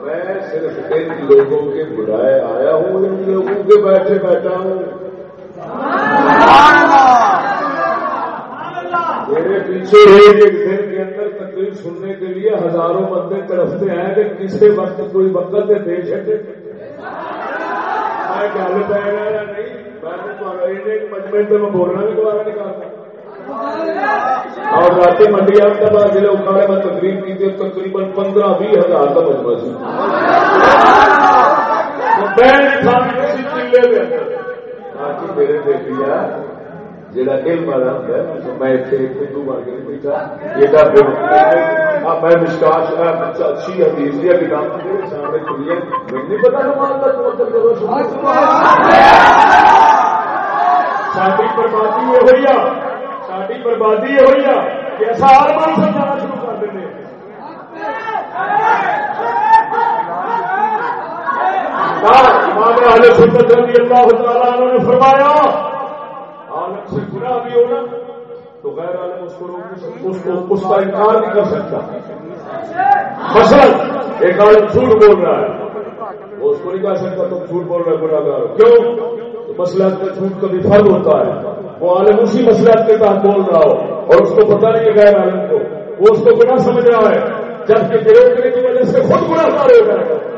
میں صرف ان لوگوں کے بلائے آیا ہوں، ان لوگوں کے بیٹھے بیٹھا ہوں۔ میرے پیچھے ایک ایک دن کے اندر تقریر سننے کے لیے ہزاروں بندے طرفتے ہیں کہ کسی وقت کوئی وقت دے چڑے میں گل پہ رہا نہیں؟ میں مجمے سے میں بولنا بھی دوبارہ نکالتا اور رات منڈی احمدآباد ضلع اکھاڑے میں تقریب کی تھی، تقریباً پندرہ بھی ہزار کا مجمع سی میرے دیکھ لیا جہاں علم والا ہوتا ہے، میں میں اچھی حدیث دیا کتاب سامنے نہیں پتا ساری بربادی یہ ہوئی ساری بربادی یہ ہوئی کہ ایسا ہر بار سمجھانا شروع کر دیں اللہ تعالیٰ نے فرمایا عالم سے گنا بھی ہونا تو غیر عالم اس کو اس کو اس کا انکار نہیں کر سکتا۔ مثلا، ایک عالم جھوٹ بول رہا ہے۔ وہ اس کو نہیں کہہ سکتا، تم جھوٹ بول رہے گناہ گار کیوں؟ مسئلہ کا جھوٹ کبھی فرد ہوتا ہے۔ وہ عالم اسی مسئلہ کے تحت بول رہا ہو، اور اس کو پتا نہیں ہے غیر عالم کو۔ وہ اس کو گناہ سمجھ رہا ہے، جبکہ گروہ کرنے کی وجہ سے خود گناہ گار ہو جائے گا۔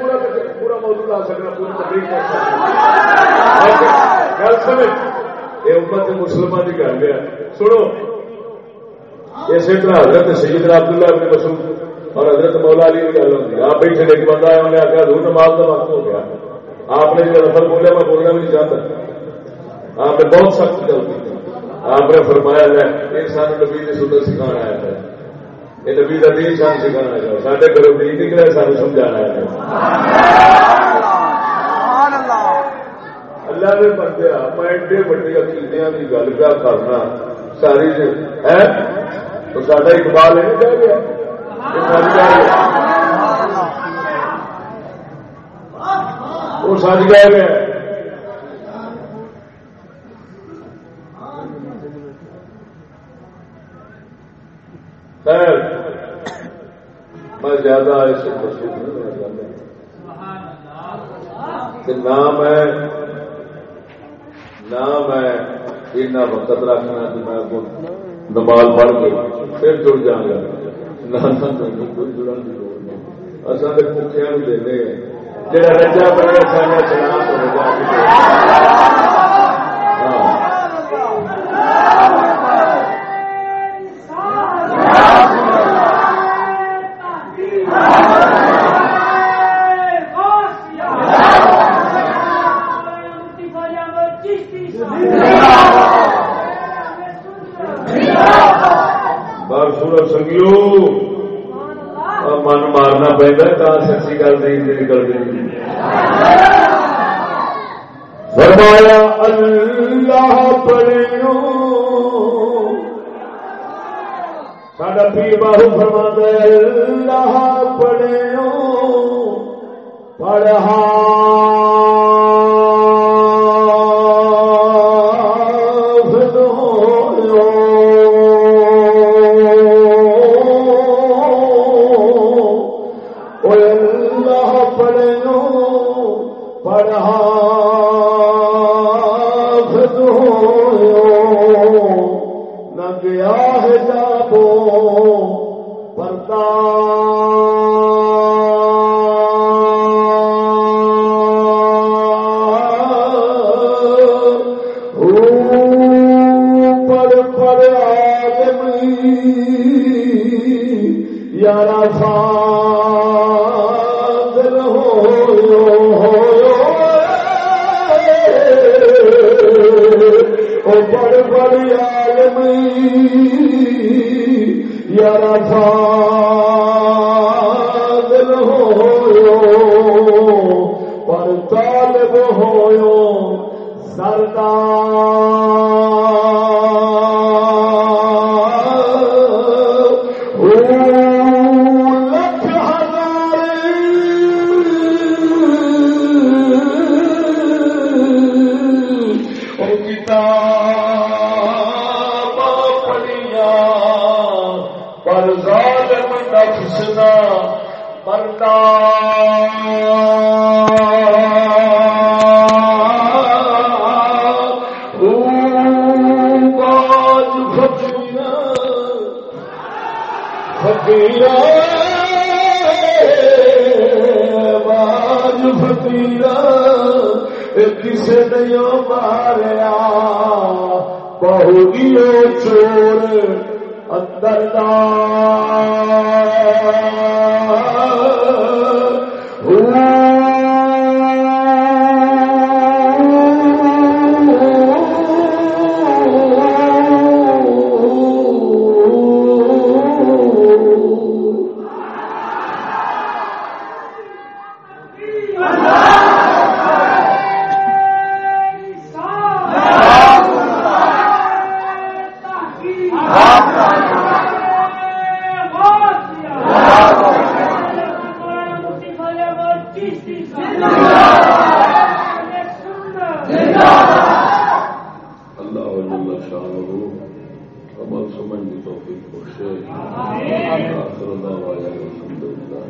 پورا پورا موضوع لا سکنا پوری تقریر کر گل سمجھ یہ امت مسلمان کی گل ہے۔ سنو اسی طرح حضرت سید عبد اللہ اپنے مسلم اور حضرت مولا علی کی گل ہوتی آپ بیٹھے ایک بندہ ہے انہیں آخر دور نماز کا وقت ہو گیا۔ آپ نے جو لفظ بولے میں بولنا بھی نہیں چاہتا۔ آپ نے بہت سخت گل کی۔ آپ نے فرمایا ہے ایک سال نبی نے سنت سکھانا آیا ہے یہ نبی کا دین سان سکھانا ہے سارے گھروں دین نکلے سانو سمجھانا ہے اللہ نے بندے میں ایڈے وڈے عقیدیا کی گل کیا کرنا ساری ہے تو سارا اقبال ہے کہہ گیا وہ کہہ گیا میں زیادہ اس مشہور نہیں نام ہے نام ہے، اتنا وقت رکھنا کہ میں نماز پڑھ کے پھر جڑ جا گا۔ کوئی جڑن کی لوڑ نہیں۔ اصل تو بھی دے جا رجا بنے سارا ہاں۔ چلا من مارنا پہنا سچی گل نہیں نکل گئی فرمایا اللہ پڑھو ساڈا پیر باہو فرما اللہ پڑھو پڑھا سمجھ کی توفیق بخشے آخر دعوانا الحمد للہ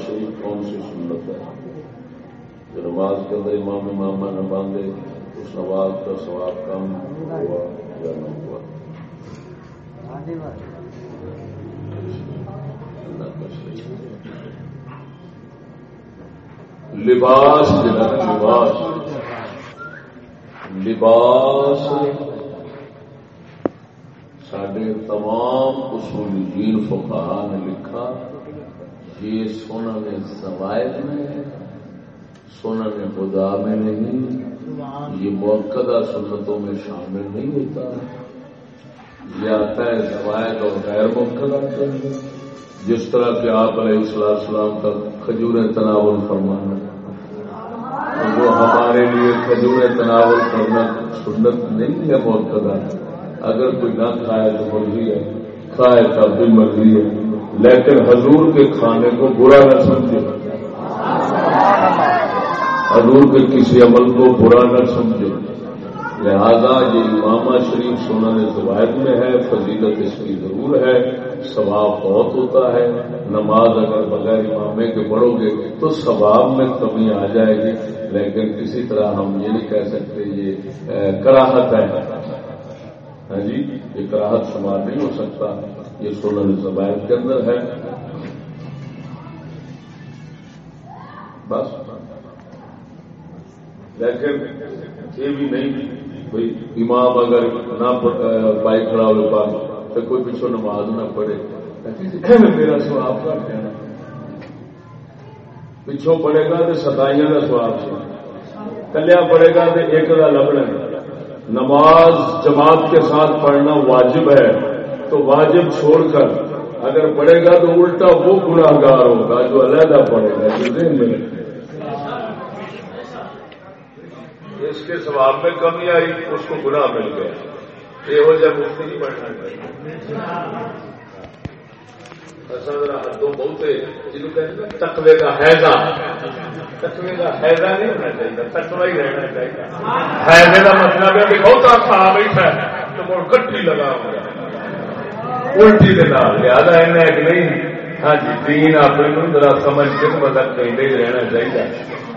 شریف کون سی سنت ہے جو نماز کے اندر امام امامہ نہ باندھے اس نماز کا ثواب کم ہوا یا نہ ہوا اللہ کا شریف لباس لباس۔ لباس سڈے تمام اصول جین فقہ نے لکھا۔ یہ سونا نے سوائد میں سونا نے خدا میں نہیں۔ یہ موقع سنتوں میں شامل نہیں ہوتا۔ یہ آتا ہے سوائد اور غیر موقع جس طرح کہ آپ علیہ السلام کا کھجوریں تناول فرمانا وہ ہمارے لیے کھجور تناول کرنا سنت نہیں ہے موقع اگر کوئی نہ کھائے تو مرضی ہے۔ کھائے تب بھی مرضی ہے۔ لیکن حضور کے کھانے کو برا نہ سمجھے۔ حضور کے کسی عمل کو برا نہ سمجھے۔ لہذا یہ امامہ شریف سونا زوائد میں ہے، فضیلت اس کی ضرور ہے۔ ثواب بہت ہوتا ہے۔ نماز اگر بغیر امامے کے پڑھو گے تو ثواب میں کمی آ جائے گی۔ لیکن کسی طرح ہم یہ نہیں کہہ سکتے یہ کراہت ہے۔ ہاں جی یہ کراہت شمار نہیں ہو سکتا۔ یہ سولہ زبائد کے اندر ہے۔ بس۔ لیکن یہ بھی نہیں۔ کوئی امام اگر نہ بائک کھڑا ہو پاس تو کوئی پچھو نماز نہ پڑھے۔ میرا سواب کا کہنا پچھوں پڑے گا تو ستائیاں کا سواب سے کلیا پڑے گا تو ایک کا لبنا نماز جماعت کے ساتھ پڑھنا واجب ہے۔ تو واجب چھوڑ کر اگر پڑھے گا تو الٹا وہ گناہ گار ہوگا جو علیحدہ پڑے گا، جو دن میں اس کے ثواب میں کمی آئی، اس کو گناہ مل گیا۔ یہ ہو مفتی نہیں بڑھنا چاہیے حدوں بہت جنوب کہتے تقوی کا حیضہ۔ تقوی کا حیضہ نہیں ہونا چاہیے، تقوی ہی رہنا چاہیے۔ حیضے کا مطلب ہے کہ بہت آسا بیٹھا ہے تو مڑ کٹھی لگا ہوا الٹی کے نام لہٰذا ہے کہ نہیں ہاں جی دین اپنے ذرا سمجھ کے مطلب کہیں رہنا چاہیے۔